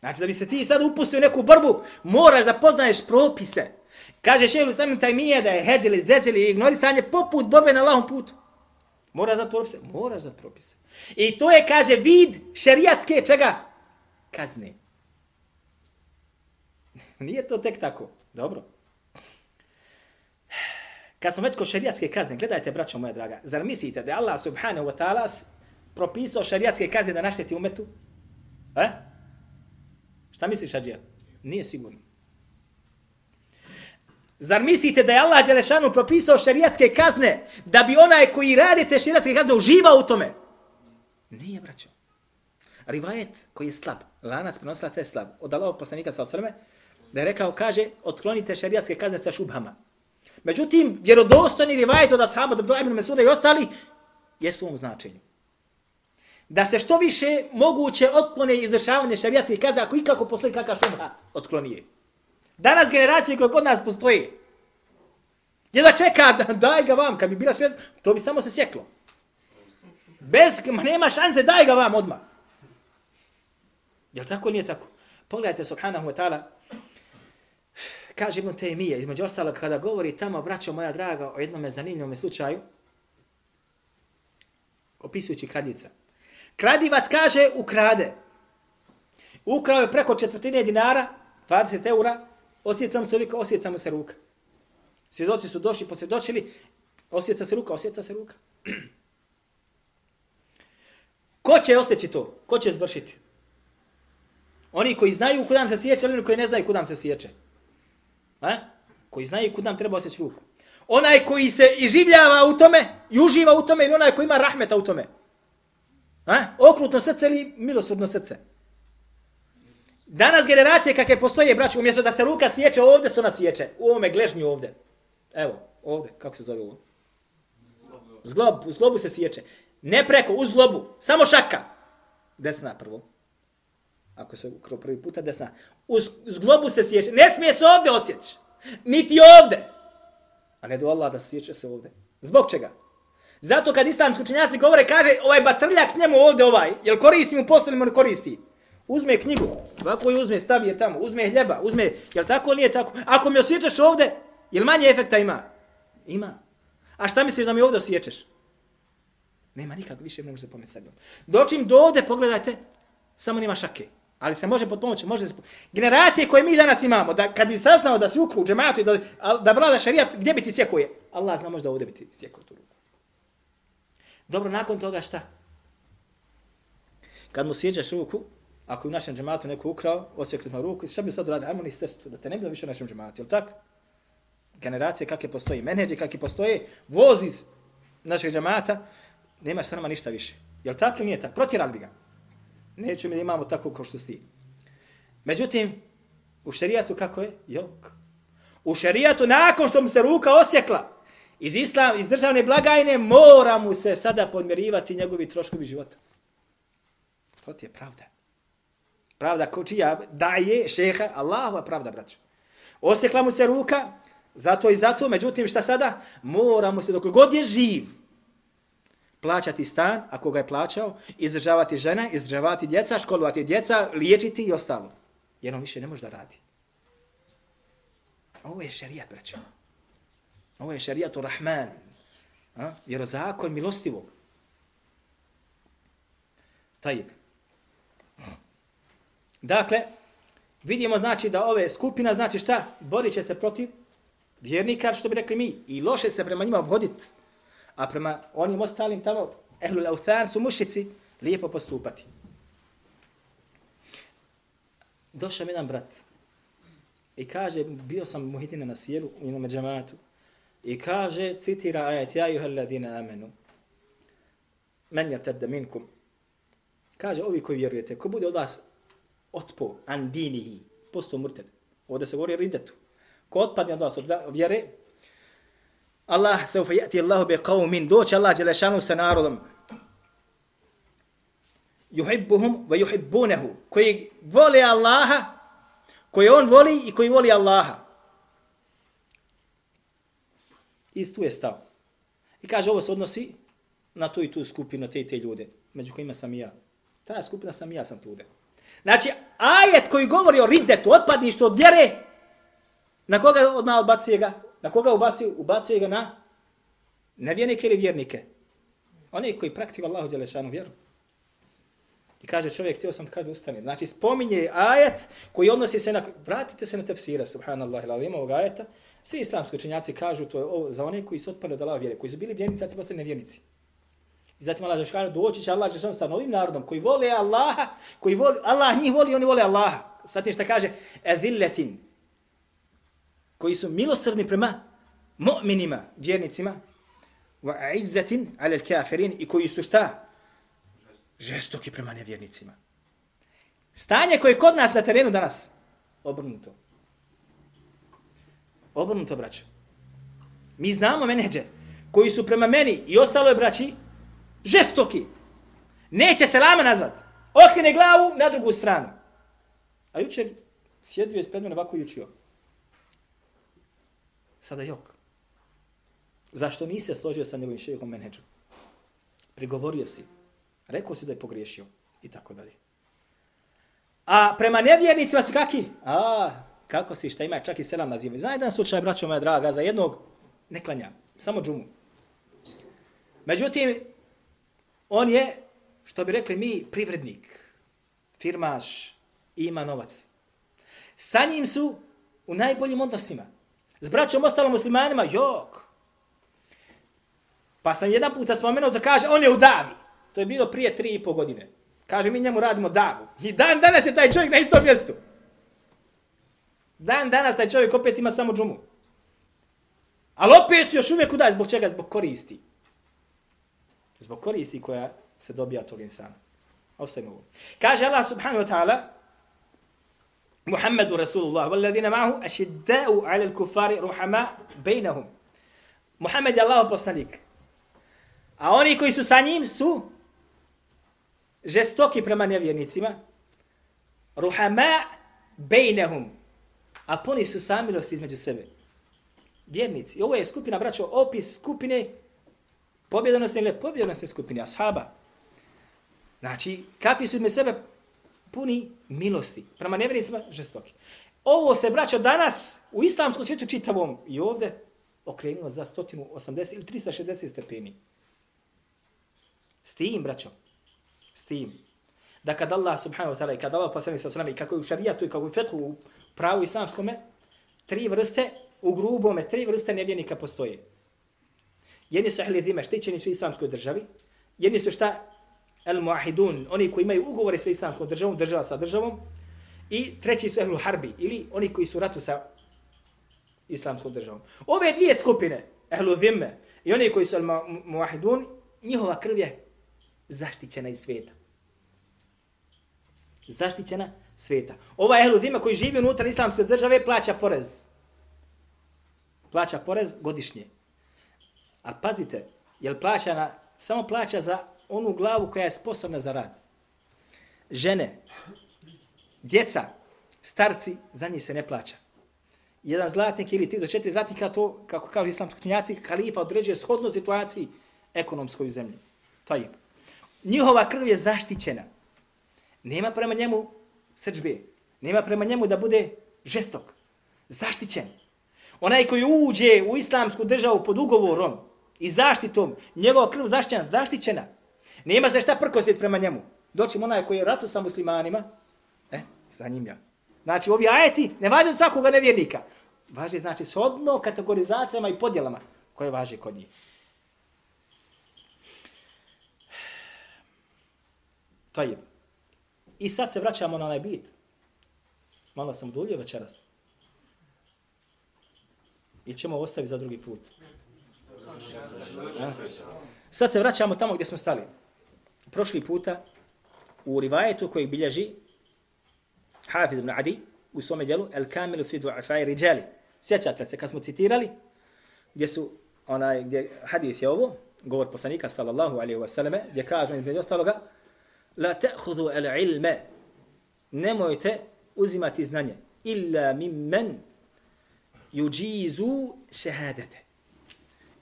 Znači, da bi se ti sad upustio u neku borbu, moraš da poznaješ propise. Kaže šehlu samim tajmije da je heđeli, zeđeli i ignorisanje poput borbe na lahom putu. Moraš znat propise? Moraš znat propise. I to je, kaže, vid šerijatske čega? Kazne. Nije to tek tako. Dobro. Kad smo već ko šerijatske kazne, gledajte, braćo moja draga, zar mislite da je Allah subhanahu wa ta'ala propisao šerijatske kazne da našteti umetu? E? Šta misliš, Ađija? Nije sigurno. Zar mislite da je Allah Đelešanu propisao šerijatske kazne da bi onaj koji radi te šerijatske kazne uživao u tome? Nije, braćo. Rivajet koji je slab, lanac prenosilaca je slab, od Allahog poslanika sa osrme, da je rekao, kaže, otklonite šerijatske kazne sa šubhama. Međutim, vjerodostojni rivajet od ashaba, Dobro Ibn Mesuda i ostali, jesu u ovom značenju. Da se što više moguće otklone izvršavanje šerijatske kazne, ako ikako postoji kakva šubha, otklonije. Danas generacije koje kod nas postoji, je da čeka, daj ga vam, kad bi bila šest, to bi samo se sjeklo. Bez, nema šanse, daj ga vam odmah. Jel tako nije tako? Pogledajte, subhanahu wa ta'ala, kaže Ibn Taymiye, između ostalog, kada govori tamo, braćo moja draga, o jednom zanimljivom slučaju, opisujući kradica. Kradivac kaže, ukrade. Ukrao je preko četvrtine dinara, 20 eura, osjeca se ruka, osjeca se ruka. Svjedoci su došli, posvjedočili, osjeca se ruka, osjeca se ruka. Ko će osjeći to? Ko će zvršiti? Oni koji znaju kudam se sjeće, ali oni koji ne znaju kudam se sjeće. A? Koji znaju kudam treba osjeći ruku. Onaj koji se iživljava u tome, i uživa u tome, ili onaj koji ima rahmeta u tome. A? Okrutno srce ili milosrdno srce. Danas generacije kakve postoje, braći, umjesto da se ruka sječe ovdje se ona sječe. U ovome gležnju ovdje. Evo, ovdje, kako se zove ovo? Zglob, u zglobu se sječe. Ne preko, u zglobu. Samo šaka. Desna prvo. Ako se ukro prvi puta, desna. U zglobu se sječe. Ne smije se ovdje osjeći. Niti ovdje. A ne do Allah da sječe se ovdje. Zbog čega? Zato kad islamski učenjaci govore, kaže, ovaj batrljak njemu ovdje ovaj, jel koristi mu postoj ili ne koristi? Uzme knjigu, ovako je uzme, stavi je tamo, uzme hljeba, uzme, jel tako ili nije tako? Ako mi osjećaš ovdje, jel manje efekta ima? Ima. A šta misliš da mi ovdje osjećaš? Nema nikak više, ne može se pometi njom. Dočim do ovdje, pogledajte, samo nima šake. Ali se može potpomoći, može se... Generacije koje mi danas imamo, da kad bi saznao da si ukru u džematu i da, da vlada šarijat, gdje bi ti sjekao je? Allah zna možda ovdje bi ti sjekao tu ruku. Dobro, nakon toga šta? Kad mu sjeđaš ruku, Ako je u našem džematu neko ukrao, osjekli smo ruku, šta bi sad uradio? Ajmo ni sestu, da te ne bi više u našem džematu, je li tako? Generacije kakve postoji, menedži kakve postoje, voz iz našeg džemata, nema sa nama ništa više. Je li tako ili nije tako? Protirali bi ga. Neću mi da imamo tako kao što si. Međutim, u šerijatu kako je? Jok. U šerijatu nakon što mu se ruka osjekla, iz islam, iz državne blagajne, mora mu se sada podmirivati njegovi troškovi života. To ti je pravda. Pravda ko čija daje šeha, Allahova pravda, braću. Osjekla mu se ruka, zato i zato, međutim šta sada? Moramo se dok god je živ, plaćati stan, ako ga je plaćao, izdržavati žena, izdržavati djeca, školovati djeca, liječiti i ostalo. Jedno više ne može da radi. Ovo je šarijat, braćo. Ovo je šarijat u Rahman. A? Jer zakon milostivog. Tajib. Dakle, vidimo znači da ove skupina, znači šta? Borit će se protiv vjernika, što bi rekli mi, i loše se prema njima obhoditi. A prema onim ostalim tamo, ehlul authan su mušici, lijepo postupati. Došao mi jedan brat i kaže, bio sam muhitina na sjelu u jednom džamatu i kaže, citira ajet, ja juhel ladina amenu, men je tedda minkum. Kaže, ovi koji vjerujete, ko bude od vas otpo, an dinihi, posto murted. Ovdje se govori ridetu. Ko otpadne od vas od vjere, Allah se ufajati Allahu bi qavmin, doće Allah Đelešanu sa narodom, yuhibbuhum wa yuhibbunahu, koji vole Allaha, koji on voli i koji voli Allaha. Istu je stav. I kaže, ovo se odnosi na tu i tu skupinu, te i te ljude, među kojima sam i ja. Ta skupina sam i ja sam tude. Znači, ajet koji govori o riddetu, otpadništu od vjere, na koga odmah odbacuje ga? Na koga ubacuje? Ubacuje ga na nevjernike ili vjernike? Oni koji praktikaju Allahu Đelešanu vjeru. I kaže čovjek, htio sam kad ustane. Znači, spominje ajet koji odnosi se na... Vratite se na tefsira, subhanallah, ili ima ovog ajeta. Svi islamski učenjaci kažu to je ovo za one koji su otpali od Allaha vjere, koji su bili vjernici, a ti postali nevjernici. I zatim Allah Žešanu doći će Allah Žešanu sa novim narodom koji vole Allaha, koji voli, Allah njih voli, oni vole Allaha. Zatim što kaže, ezilletin, koji su milosrdni prema mu'minima, vjernicima, wa izzatin ala kafirin i koji su šta? Žestoki prema nevjernicima. Stanje koje je kod nas na terenu danas, obrnuto. Obrnuto, braćo. Mi znamo menedže koji su prema meni i ostaloj braći žestoki. Neće se lama nazvat. Okrene glavu na drugu stranu. A jučer sjedio je spred mene ovako i učio. Sada jok. Zašto nisi se složio sa njegovim šejhom menedžom? Prigovorio si. Rekao si da je pogriješio. I tako dalje. A prema nevjernicima si kaki? A, kako si, šta ima, čak i selam naziva. Znaj jedan slučaj, braćo moja draga, za jednog ne klanja, samo džumu. Međutim, on je, što bi rekli mi, privrednik, firmaš, ima novac. Sa njim su u najboljim odnosima. S braćom ostalom muslimanima, jok. Pa sam jedan puta spomenuo da kaže, on je u davi. To je bilo prije tri i po godine. Kaže, mi njemu radimo davu. I dan danas je taj čovjek na istom mjestu. Dan danas taj čovjek opet ima samo džumu. Ali opet su još uvijek udaj. Zbog čega? Zbog koristi. Zbog koristi koja se dobija tog insana. Ostavimo ovo. Kaže Allah subhanahu wa ta'ala Muhammedu Rasulullah والذين معه أشداء على الكفار رحماء بينهم Muhammed je Allah poslanik. A oni koji su sa njim su žestoki prema nevjernicima. Ruhama bejnehum. A puni su samilosti između sebe. Vjernici. I ovo je skupina, braćo, opis skupine pobjedonosne ili pobjedonosne skupine, ashaba. Znači, kakvi su me sebe puni milosti. Prema nevjernicima žestoki. Ovo se, braća, danas u islamskom svijetu čitavom i ovde okrenulo za 180 ili 360 stepeni. S tim, braćo, s tim, da kad Allah subhanahu wa ta'ala i kad Allah poslani sa srami, kako je u šarijatu i kako je u fethu u pravu islamskome, tri vrste, u grubome, tri vrste nevjernika postoje. Jedni su ehli zime, štićeni su islamskoj državi, jedni su šta el muahidun, oni koji imaju ugovore sa islamskom državom, država sa državom, i treći su ehlul harbi, ili oni koji su u ratu sa islamskom državom. Ove dvije skupine, ehlul zime i oni koji su el muahidun, njihova krv je zaštićena iz sveta. Zaštićena sveta. Ova ehlul zime koji živi unutar islamske države plaća porez. Plaća porez godišnje. A pazite, jel plaća na, samo plaća za onu glavu koja je sposobna za rad. Žene, djeca, starci, za njih se ne plaća. Jedan zlatnik ili ti do četiri zlatnika, to, kako kažu islamski knjaci, kalifa određuje shodno situaciji ekonomskoj zemlji. To je. Njihova krv je zaštićena. Nema prema njemu srđbe. Nema prema njemu da bude žestok. Zaštićen. Onaj koji uđe u islamsku državu pod ugovorom i zaštitom, njegova krv zaštićena, zaštićena. Nema se šta prkositi prema njemu. Doći onaj koji je ratu sa muslimanima, e, sa njim ja. Znači, ovi ajeti ne važe svakoga nevjernika. Važe, znači, s odno kategorizacijama i podjelama koje važe kod njih. To je. I sad se vraćamo na onaj bit. Malo sam dulje večeras. I ćemo ostaviti za drugi put. Eh? Sad se vraćamo tamo gdje smo stali. Prošli puta u rivajetu koji bilježi Hafiz ibn Adi u svome djelu El Kamilu fi du'afai riđali. Sjećate se kad smo citirali gdje su onaj gdje hadis je ovo govor poslanika sallallahu alejhi ve selleme gdje kaže između ostaloga la ta'khudhu al-ilma nemojte uzimati znanje illa mimmen yujizu shahadate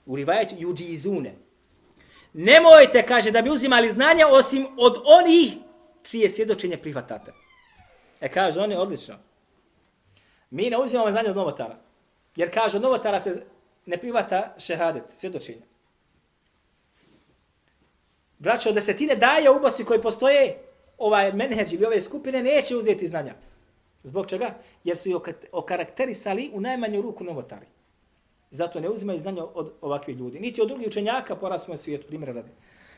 u rivajetu juđizune. Nemojte, kaže, da bi uzimali znanja osim od onih čije svjedočenje prihvatate. E, kaže, oni odlično. Mi ne uzimamo znanje od novotara. Jer, kaže, od novotara se ne prihvata šehadet, svjedočenje. Braćo, od desetine daje ubosi koji postoje, ovaj menheđ ili ove skupine neće uzeti znanja. Zbog čega? Jer su ih okarakterisali u najmanju ruku novotari. Zato ne uzimaju znanja od ovakvih ljudi. Niti od drugih učenjaka po rasvom svijetu, primjer radi.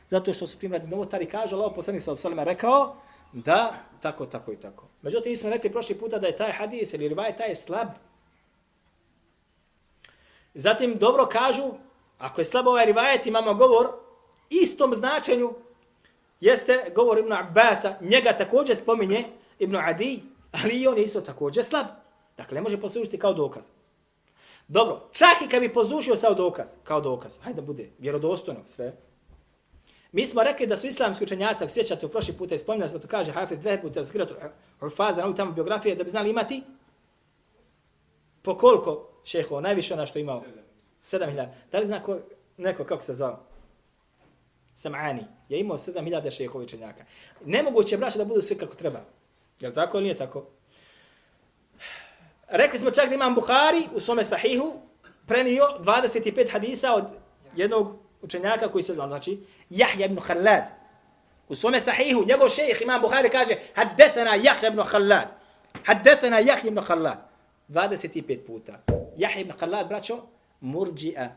Zato što su primjer radi novotari, kaže Allah, poslanik sa Salima rekao da tako, tako i tako. Međutim, mi smo rekli prošli puta da je taj hadis ili rivaj taj je slab. Zatim dobro kažu, ako je slab ovaj rivajet, imamo govor istom značenju, jeste govor Ibn Abbasa, njega također spominje Ibn Adi, ali on je isto također slab. Dakle, ne može poslužiti kao dokaz. Dobro, čak i kad bi pozušio sav dokaz, kao dokaz, hajde da bude vjerodostojno sve. Mi smo rekli da su islamski učenjaci, ako sjećate u prošli puta, ispomnjali smo to kaže Hafid Zehbu, te zgratu Urfaza, na ovu tamo biografije, da bi znali imati po koliko šehova, najviše ona što imao? 7000. Da li zna ko, neko kako se zvao? Sam'ani. Je imao 7000 šehova učenjaka. Nemoguće, braće, da budu sve kako treba. Je li tako ili nije tako? Rekli smo čak da imam Buhari u svome sahihu prenio 25 hadisa od jednog učenjaka koji se znači Jahja ibn Khalad. U svome sahihu njegov šejh imam Buhari kaže Haddethana Jahja ibn Khalad. Haddethana Jahja ibn Khalad. 25 puta. Jahja ibn Khalad, braćo, murđi'a.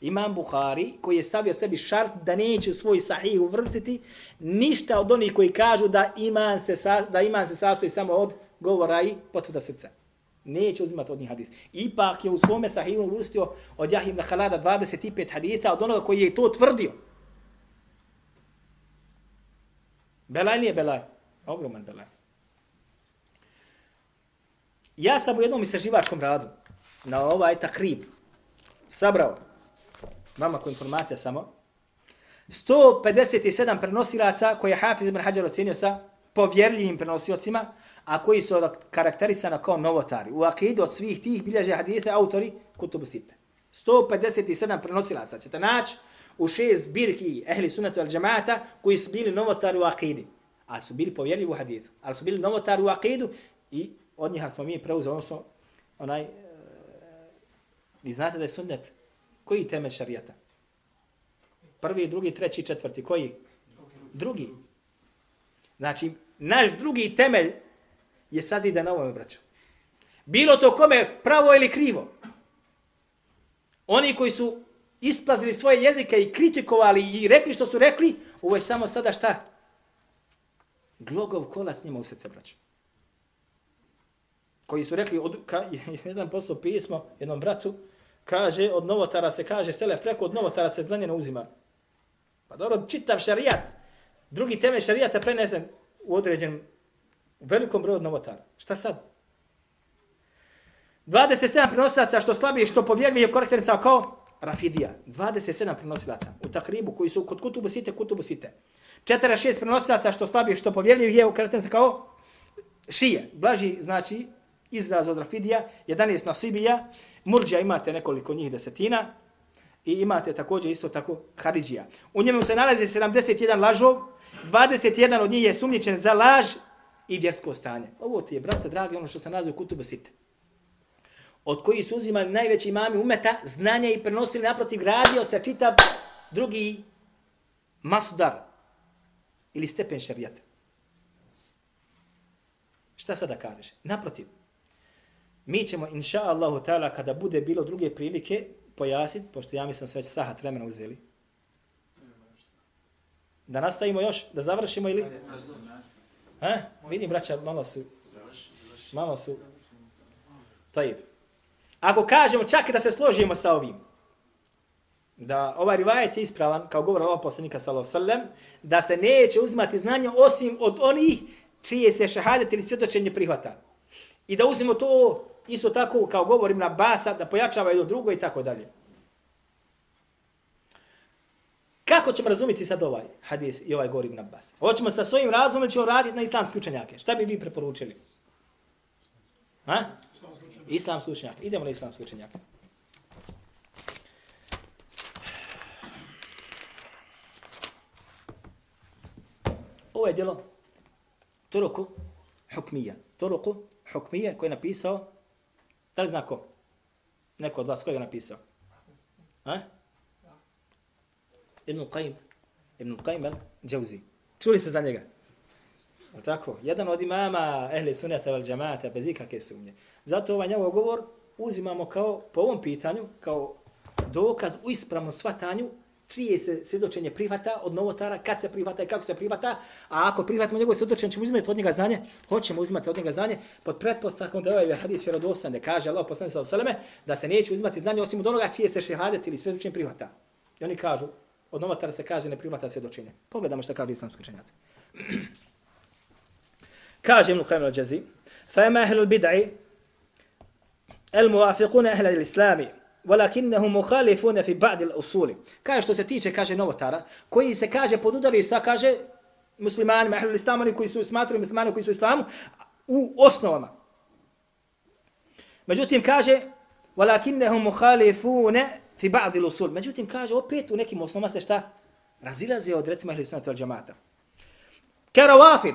Imam Buhari koji je stavio sebi šart da neće svoj sahih uvrstiti ništa od onih koji kažu da iman se, da iman se sastoji samo od govora i potvrda srca. Neće uzimati od njih hadis. Ipak je u svome sahihu uvrstio od Jahim ibn Halada 25 hadisa od onoga koji je to tvrdio. Belaj nije Belaj. Ogroman Belaj. Ja sam u jednom istraživačkom radu na ovaj takrib sabrao vama ko informacija samo 157 prenosilaca koje je Hafiz ibn Hajar ocenio sa povjerljivim prenosiocima, a koji su karakterisani kao novotari. U akidu od svih tih bilježe hadite autori kutubu sitte. 157 prenosilaca ćete naći u šest zbirki ehli sunata al džemata koji su bili novotari u akidi. Ali su bili povjerljivi u hadisu. Ali su bili novotari u akidu i od njih smo mi preuzeli, odnosno onaj, e, vi znate da je sunnet koji temelj šarijata? Prvi, drugi, treći, četvrti. Koji? Drugi. Znači, naš drugi temelj je sazida na ovome, braću. Bilo to kome pravo ili krivo. Oni koji su isplazili svoje jezike i kritikovali i rekli što su rekli, Ovo je samo sada šta? Glogov kolac njima u srce, braću. Koji su rekli, od, ka, jedan posto pismo jednom bratu, kaže, od novotara se kaže, sele freko, od novotara se zlanje ne uzima. Pa dobro, čitav šarijat, drugi teme šarijata prenesen u određen u velikom broju novotara. Šta sad? 27 prenosilaca što slabije, što povjerljivi je korektan sa kao Rafidija. 27 prenosilaca u takribu koji su kod kutubu site, kutubu site. 46 prenosilaca što slabije, što povjerljivi je korektan sa kao Šije. Blaži znači izraz od Rafidija. 11 Nasibija. Murđa imate nekoliko njih desetina. I imate također isto tako Haridžija. U njemu se nalazi 71 lažov. 21 od njih je sumnjičen za laž i vjersko stanje. Ovo ti je, brate, dragi, ono što se nalazi u kutubu site od koji su uzimali najveći imami umeta, znanja i prenosili naprotiv, gradio se čitav drugi masudar ili stepen šarijata. Šta sada kažeš? Naprotiv, mi ćemo, inša Allahu ta'ala, kada bude bilo druge prilike, pojasniti, pošto ja mislim sve će sahat vremena uzeli. Da nastavimo još, da završimo ili? Ha? Vidim, braća, malo su... Malo su... Tajib. Ako kažemo čak da se složimo sa ovim, da ovaj rivajet je ispravan, kao govor Allah poslanika sallam, da se neće uzimati znanje osim od onih čije se šehadet ili svjetočenje prihvata. I da uzmemo to isto tako kao govorim na Abasa, da pojačava jedno drugo i tako dalje. Kako ćemo razumjeti sad ovaj hadis i ovaj govorim Ibn Abbas? Hoćemo sa svojim razumom ili ćemo raditi na islamski učenjake? Šta bi vi preporučili? Ha? Islamski učenjak. Idemo na islamski učenjak. Ovo je djelo Turuku Hukmija. Turuku Hukmija koji je napisao, da li zna ko? Neko od vas koji je napisao? Ha? Ibn Qaim. Ibn Qaim al-Jawzi. Čuli ste za njega? Tako, jedan od imama ehli sunnata wal džamata, bez ikakve sumnje. Zato ovaj njegov govor uzimamo kao po ovom pitanju, kao dokaz u ispravnom svatanju čije se svjedočenje prihvata od novotara, kad se prihvata i kako se prihvata, a ako prihvatimo njegove svjedočenje, ćemo uzimati od njega znanje, hoćemo uzimati od njega znanje, pod pretpostavkom da je ovaj hadis vjerodostan, da kaže Allah poslani sa osaleme, da se neće uzimati znanje osim od onoga čije se šehadet ili svjedočenje prihvata. I oni kažu, od novotara se kaže ne prihvata svjedočenje. Pogledamo što kaže islamski učenjaci. kaže Ibn Qayyim al-Jazi, فَأَمَا أَهْلُ الْبِدْعِ الموافقون أهل الإسلام ولكنهم مخالفون في بعض الأصول kaže što se tiče kaže novotara koji se kaže podudari sa kaže muslimani mahlu islamu koji su smatraju muslimani koji su islamu u osnovama međutim kaže ولكنهم مخالفون fi ba'di lusul. Međutim, kaže opet u nekim osnovama se šta? Razilaze od recimo ili sunat al džamata. Karawafid.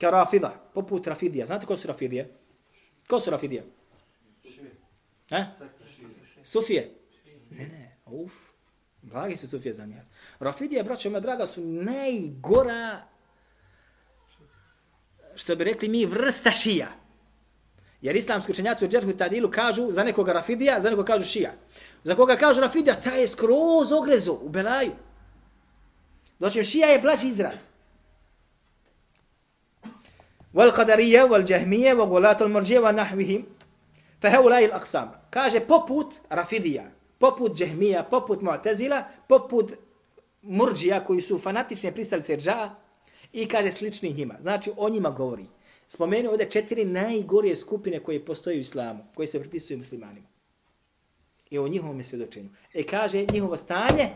Karafida. Poput Rafidija. Znate ko su Rafidije? Ko su Rafidije? Ha? Sufije. Ne, ne. Uf. Blagi se Sufije za nje. Rafidije, braćo me draga, su najgora što bi rekli mi vrsta šija. Jer islamski učenjaci u Džerhu i Tadilu kažu za nekoga Rafidija, za nekoga kažu Šija. Za koga kažu Rafidija, ta je skroz ogrezo u Belaju. Znači, Šija je blaži izraz. Wal Qadarija, wal jahmiya wa gulat al murjiya wa nahwihim fa haula al aqsam kaže poput rafidija poput Jahmija, poput mu'tazila poput murjiya koji su fanatične pristalice Džaha i kaže slični njima znači o njima govori Spomenuo ovdje četiri najgorije skupine koje postoje u islamu, koje se pripisuju muslimanima. I o njihovom svjedočenju. E kaže, njihovo stanje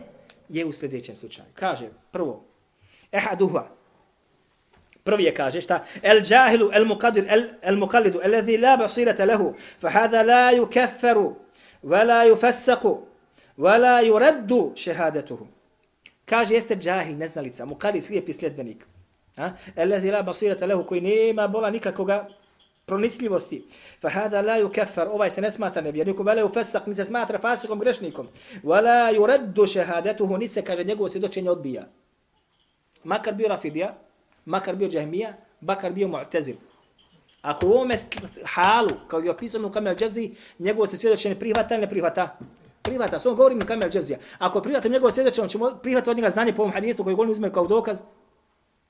je u sljedećem slučaju. Kaže, prvo, ehaduha, Prvi je kaže šta? El jahilu el muqadir, el, el muqallidu alladhi la basirata lahu fa hada la yukaffaru wa la yufassaku, wa la yuraddu šehadetuhu. Kaže jeste jahil, neznalica, muqalid, slijepi sljedbenik. Ha? Alladhi la basirata lahu koji nema bola nikakoga pronicljivosti. Fa hada la yukaffar, ovaj se ne smatra nevjernikom, wala yufassaq, ni se smatra fasikom grešnikom. Wala yuraddu shahadatuhu, ni se kaže njegovo svjedočenje odbija. Makar bio rafidija, makar bio Jahmija, makar bio Mu'tazil. Ako u ovome halu, kao je opisano u Kamil Džavzi, njegovo se svedočenje prihvata ili ne prihvata? Privata, s ovom govorim u kamel džezija. Ako privatam njegovo svjedoče, ćemo prihvatiti od njega znanje po ovom hadijetu koji oni uzme kao dokaz.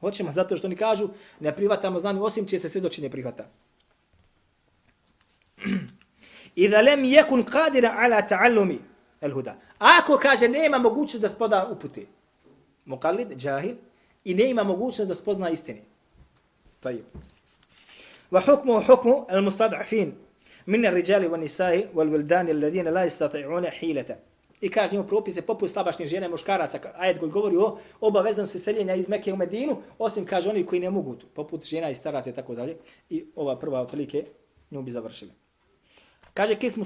Hoćemo zato što oni kažu ne prihvatamo znanje osim čije se svjedočenje prihvata. Iza lem yakun qadira ala ta'allumi al-huda. Ako kaže nema mogućnost da spoda upute. Mukallid jahil i nema mogućnost da spozna istinu. Tajib. Wa hukmu hukmu al-mustad'afin min ar-rijali wan-nisa'i wal-wildani alladhina la yastati'una hilatan I kaže njemu propise poput slabašnih žena i muškaraca, ajet koji govori o obaveznosti seljenja iz Mekke u Medinu, osim kaže oni koji ne mogu, poput žena i staraca i tako dalje. I ova prva otprilike nju bi završili. Kaže kismu,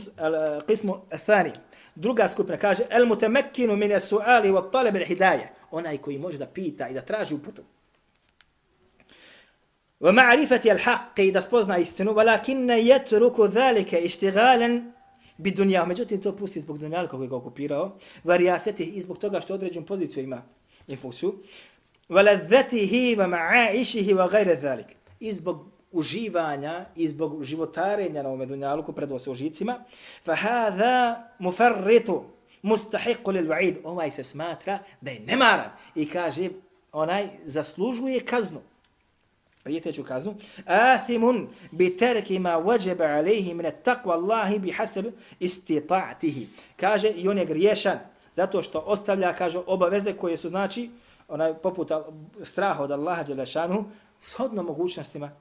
kismu thani, druga skupina, kaže el mutemekkinu mine suali wa talib il hidaje, onaj koji može da pita i da traži uputu. ومعرفة الحق da spozna istinu, ولكن يترك ذلك اشتغالا bi dunja, međutim to pusti zbog dunjala kako je ga okupirao, varijasetih i zbog toga što određen poziciju ima infusu, veladzatihi wa ma'aishihi wa gajre zalik, i zbog uživanja i zbog životarenja na ovome dunjalku se užicima, fa hadha mufarritu mustahiku lil va'id, ovaj se smatra da je nemaran i kaže onaj zaslužuje kaznu prijeteću kaznu, athimun bi terki ma wajaba alayhi min at-taqwa Allahi bi hasab istita'atihi. Kaže i on je griješan zato što ostavlja kaže obaveze koje su znači onaj poput straha od Allaha dželle shodno mogućnostima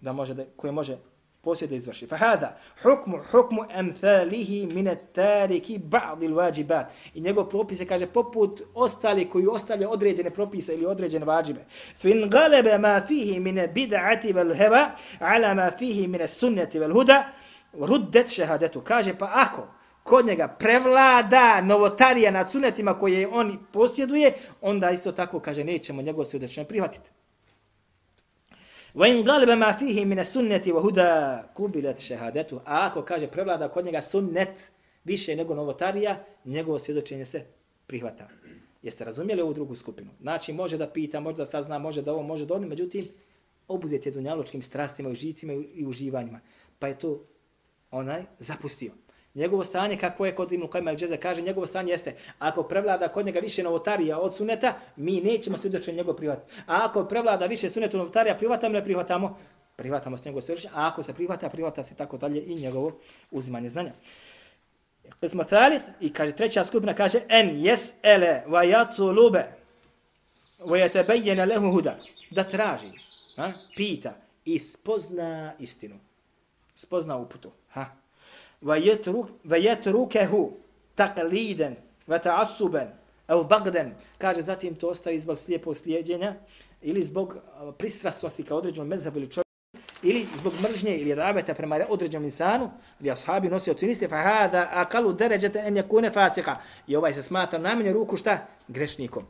da može da koje može posjeda izvrši. Fa hada hukmu hukmu amthalihi min at-tariki ba'd al-wajibat. I njegov propis je, kaže poput ostali koji ostavlja određene propise ili određene vađibe. Fin galaba ma fihi min bid'ati wal hawa ala ma fihi min as-sunnati wal huda ruddat shahadatu. Kaže pa ako kod njega prevlada novotarija nad sunetima koje on posjeduje, onda isto tako kaže nećemo njegov svjedočenje prihvatiti. وَإِنْ غَلْبَ مَا فِيهِ مِنَ سُنَّةِ وَهُدَا كُبِلَتْ شَهَادَتُ A ako kaže prevlada kod njega sunnet više nego novotarija, njegovo svjedočenje se prihvata. Jeste razumjeli ovu drugu skupinu? Znači, može da pita, može da sazna, može da ovo, može da ono, međutim, obuzet je dunjaločkim strastima i žicima i uživanjima. Pa je to onaj zapustio. Njegovo stanje, kako je kod Ibn Qajma al-Džeza, kaže, njegovo stanje jeste, ako prevlada kod njega više novotarija od suneta, mi nećemo svjedočiti njegov privat. A ako prevlada više sunetu novotarija, privatamo ne prihvatamo, prihvatamo s njegovo svjedočenje, a ako se prihvata, prihvata se tako dalje i njegovo uzimanje znanja. Pesmo thalith, i kaže treća skupina, kaže, en yes ele wa yatulube wa yatabayyana lahu huda da traži, ha? pita i spozna istinu. Spozna uputu. Ha? وَيَتْرُكَهُ تَقْلِيدًا وَتَعَصُبًا أو بغدا kaže zatim to ostaje zbog slijepog slijedjenja ili zbog pristrasnosti ka određenom mezhebu ili čovjeku ili zbog mržnje ili rabeta prema određenom insanu ili ashabi nosi ociniste fa hada aqalu darajata an yakuna fasiqa i ovaj se smatra najmanje ruku šta grešnikom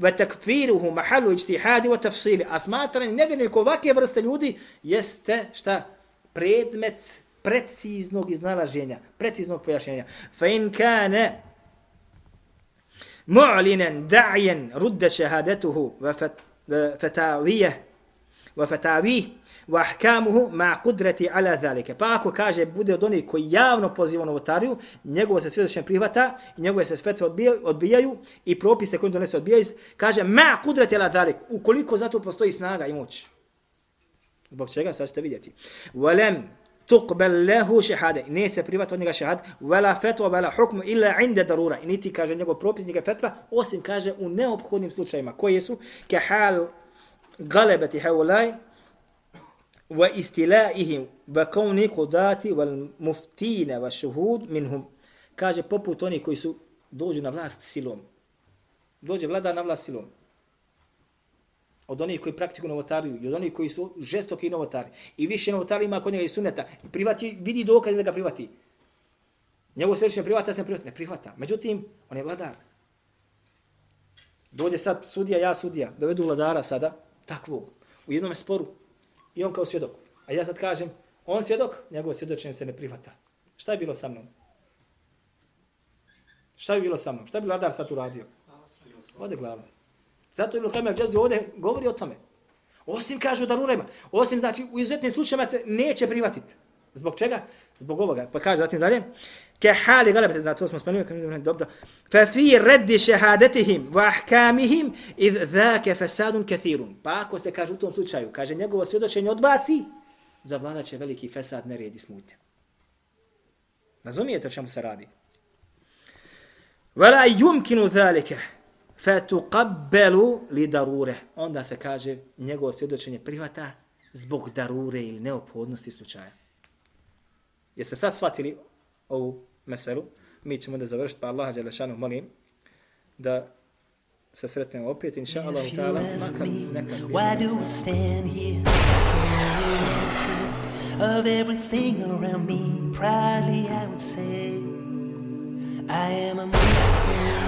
wa takfiruhu mahallu ijtihadi wa tafsil a smatranje nevjernika ovakve vrste ljudi jeste šta predmet preciznog iznalaženja, preciznog pojašnjenja. Fa in kana mu'linan da'yan rudda shahadatuhu wa fatawiyah wa fatawih wa ahkamuhu ma qudrati ala zalika. Pa ako kaže bude od onih koji javno poziva novotariju, njegovo se svjedočenje prihvata i njegove se svetve odbijaju i propise koje donese odbijaju, kaže ma qudrati ala zalik. Ukoliko zato postoji snaga i moć. Zbog čega sad ćete vidjeti. Walem tuqbal lahu shahada. Ne se privat od njega shahad. Wala fatwa wala hukm illa inda darura. I niti kaže njegov propis njega fetva osim kaže u neophodnim slučajima koji su ka hal galabati hawlai wa istilaihim wa kauni qudati wal muftina wa shuhud minhum. Kaže poput oni koji su dođu na vlast silom. Dođe vlada na vlast silom od onih koji praktikuju novotariju i od onih koji su žestoki novotari. I više novotari ima kod njega i suneta. Privati, vidi dokaz da ga privati. Njegov središnje privata se privata. Ne prihvata. Međutim, on je vladar. Dođe sad sudija, ja sudija, dovedu vladara sada, takvog, u jednom sporu. I on kao svjedok. A ja sad kažem, on svjedok, njegov svjedočenje se ne prihvata. Šta je bilo sa mnom? Šta je bilo sa mnom? Šta bi vladar sad uradio? Ode glava. Zato Ibn Qayyim al-Jawzi ovdje govori o tome. Osim kaže, da rura. Osim znači u izuzetnim slučajima se neće privatiti. Zbog čega? Zbog ovoga. Pa kaže zatim dalje. Ke hali galebete, znači to smo spomenuli, kad mi dobro. Fa fi reddi šehadetihim wa ahkamihim id dhake fasadun kathirun. Pa ako se kaže u tom slučaju, kaže njegovo svjedočenje odbaci, zavladat će veliki fesad, nered i smutnje. Razumijete o čemu se radi? Vela yumkinu zalike fatuqabbalu li darure. Onda se kaže njegovo svjedočenje prihvata zbog darure ili neophodnosti slučaja. Jeste sad shvatili ovu meselu? Mi ćemo da završiti, pa Allah Đelešanu molim da se sretnemo opet, inša Allah, ta'ala, makar nekad why vidimo. do I stand here so afraid of everything around me? Proudly I would say, I am a Muslim.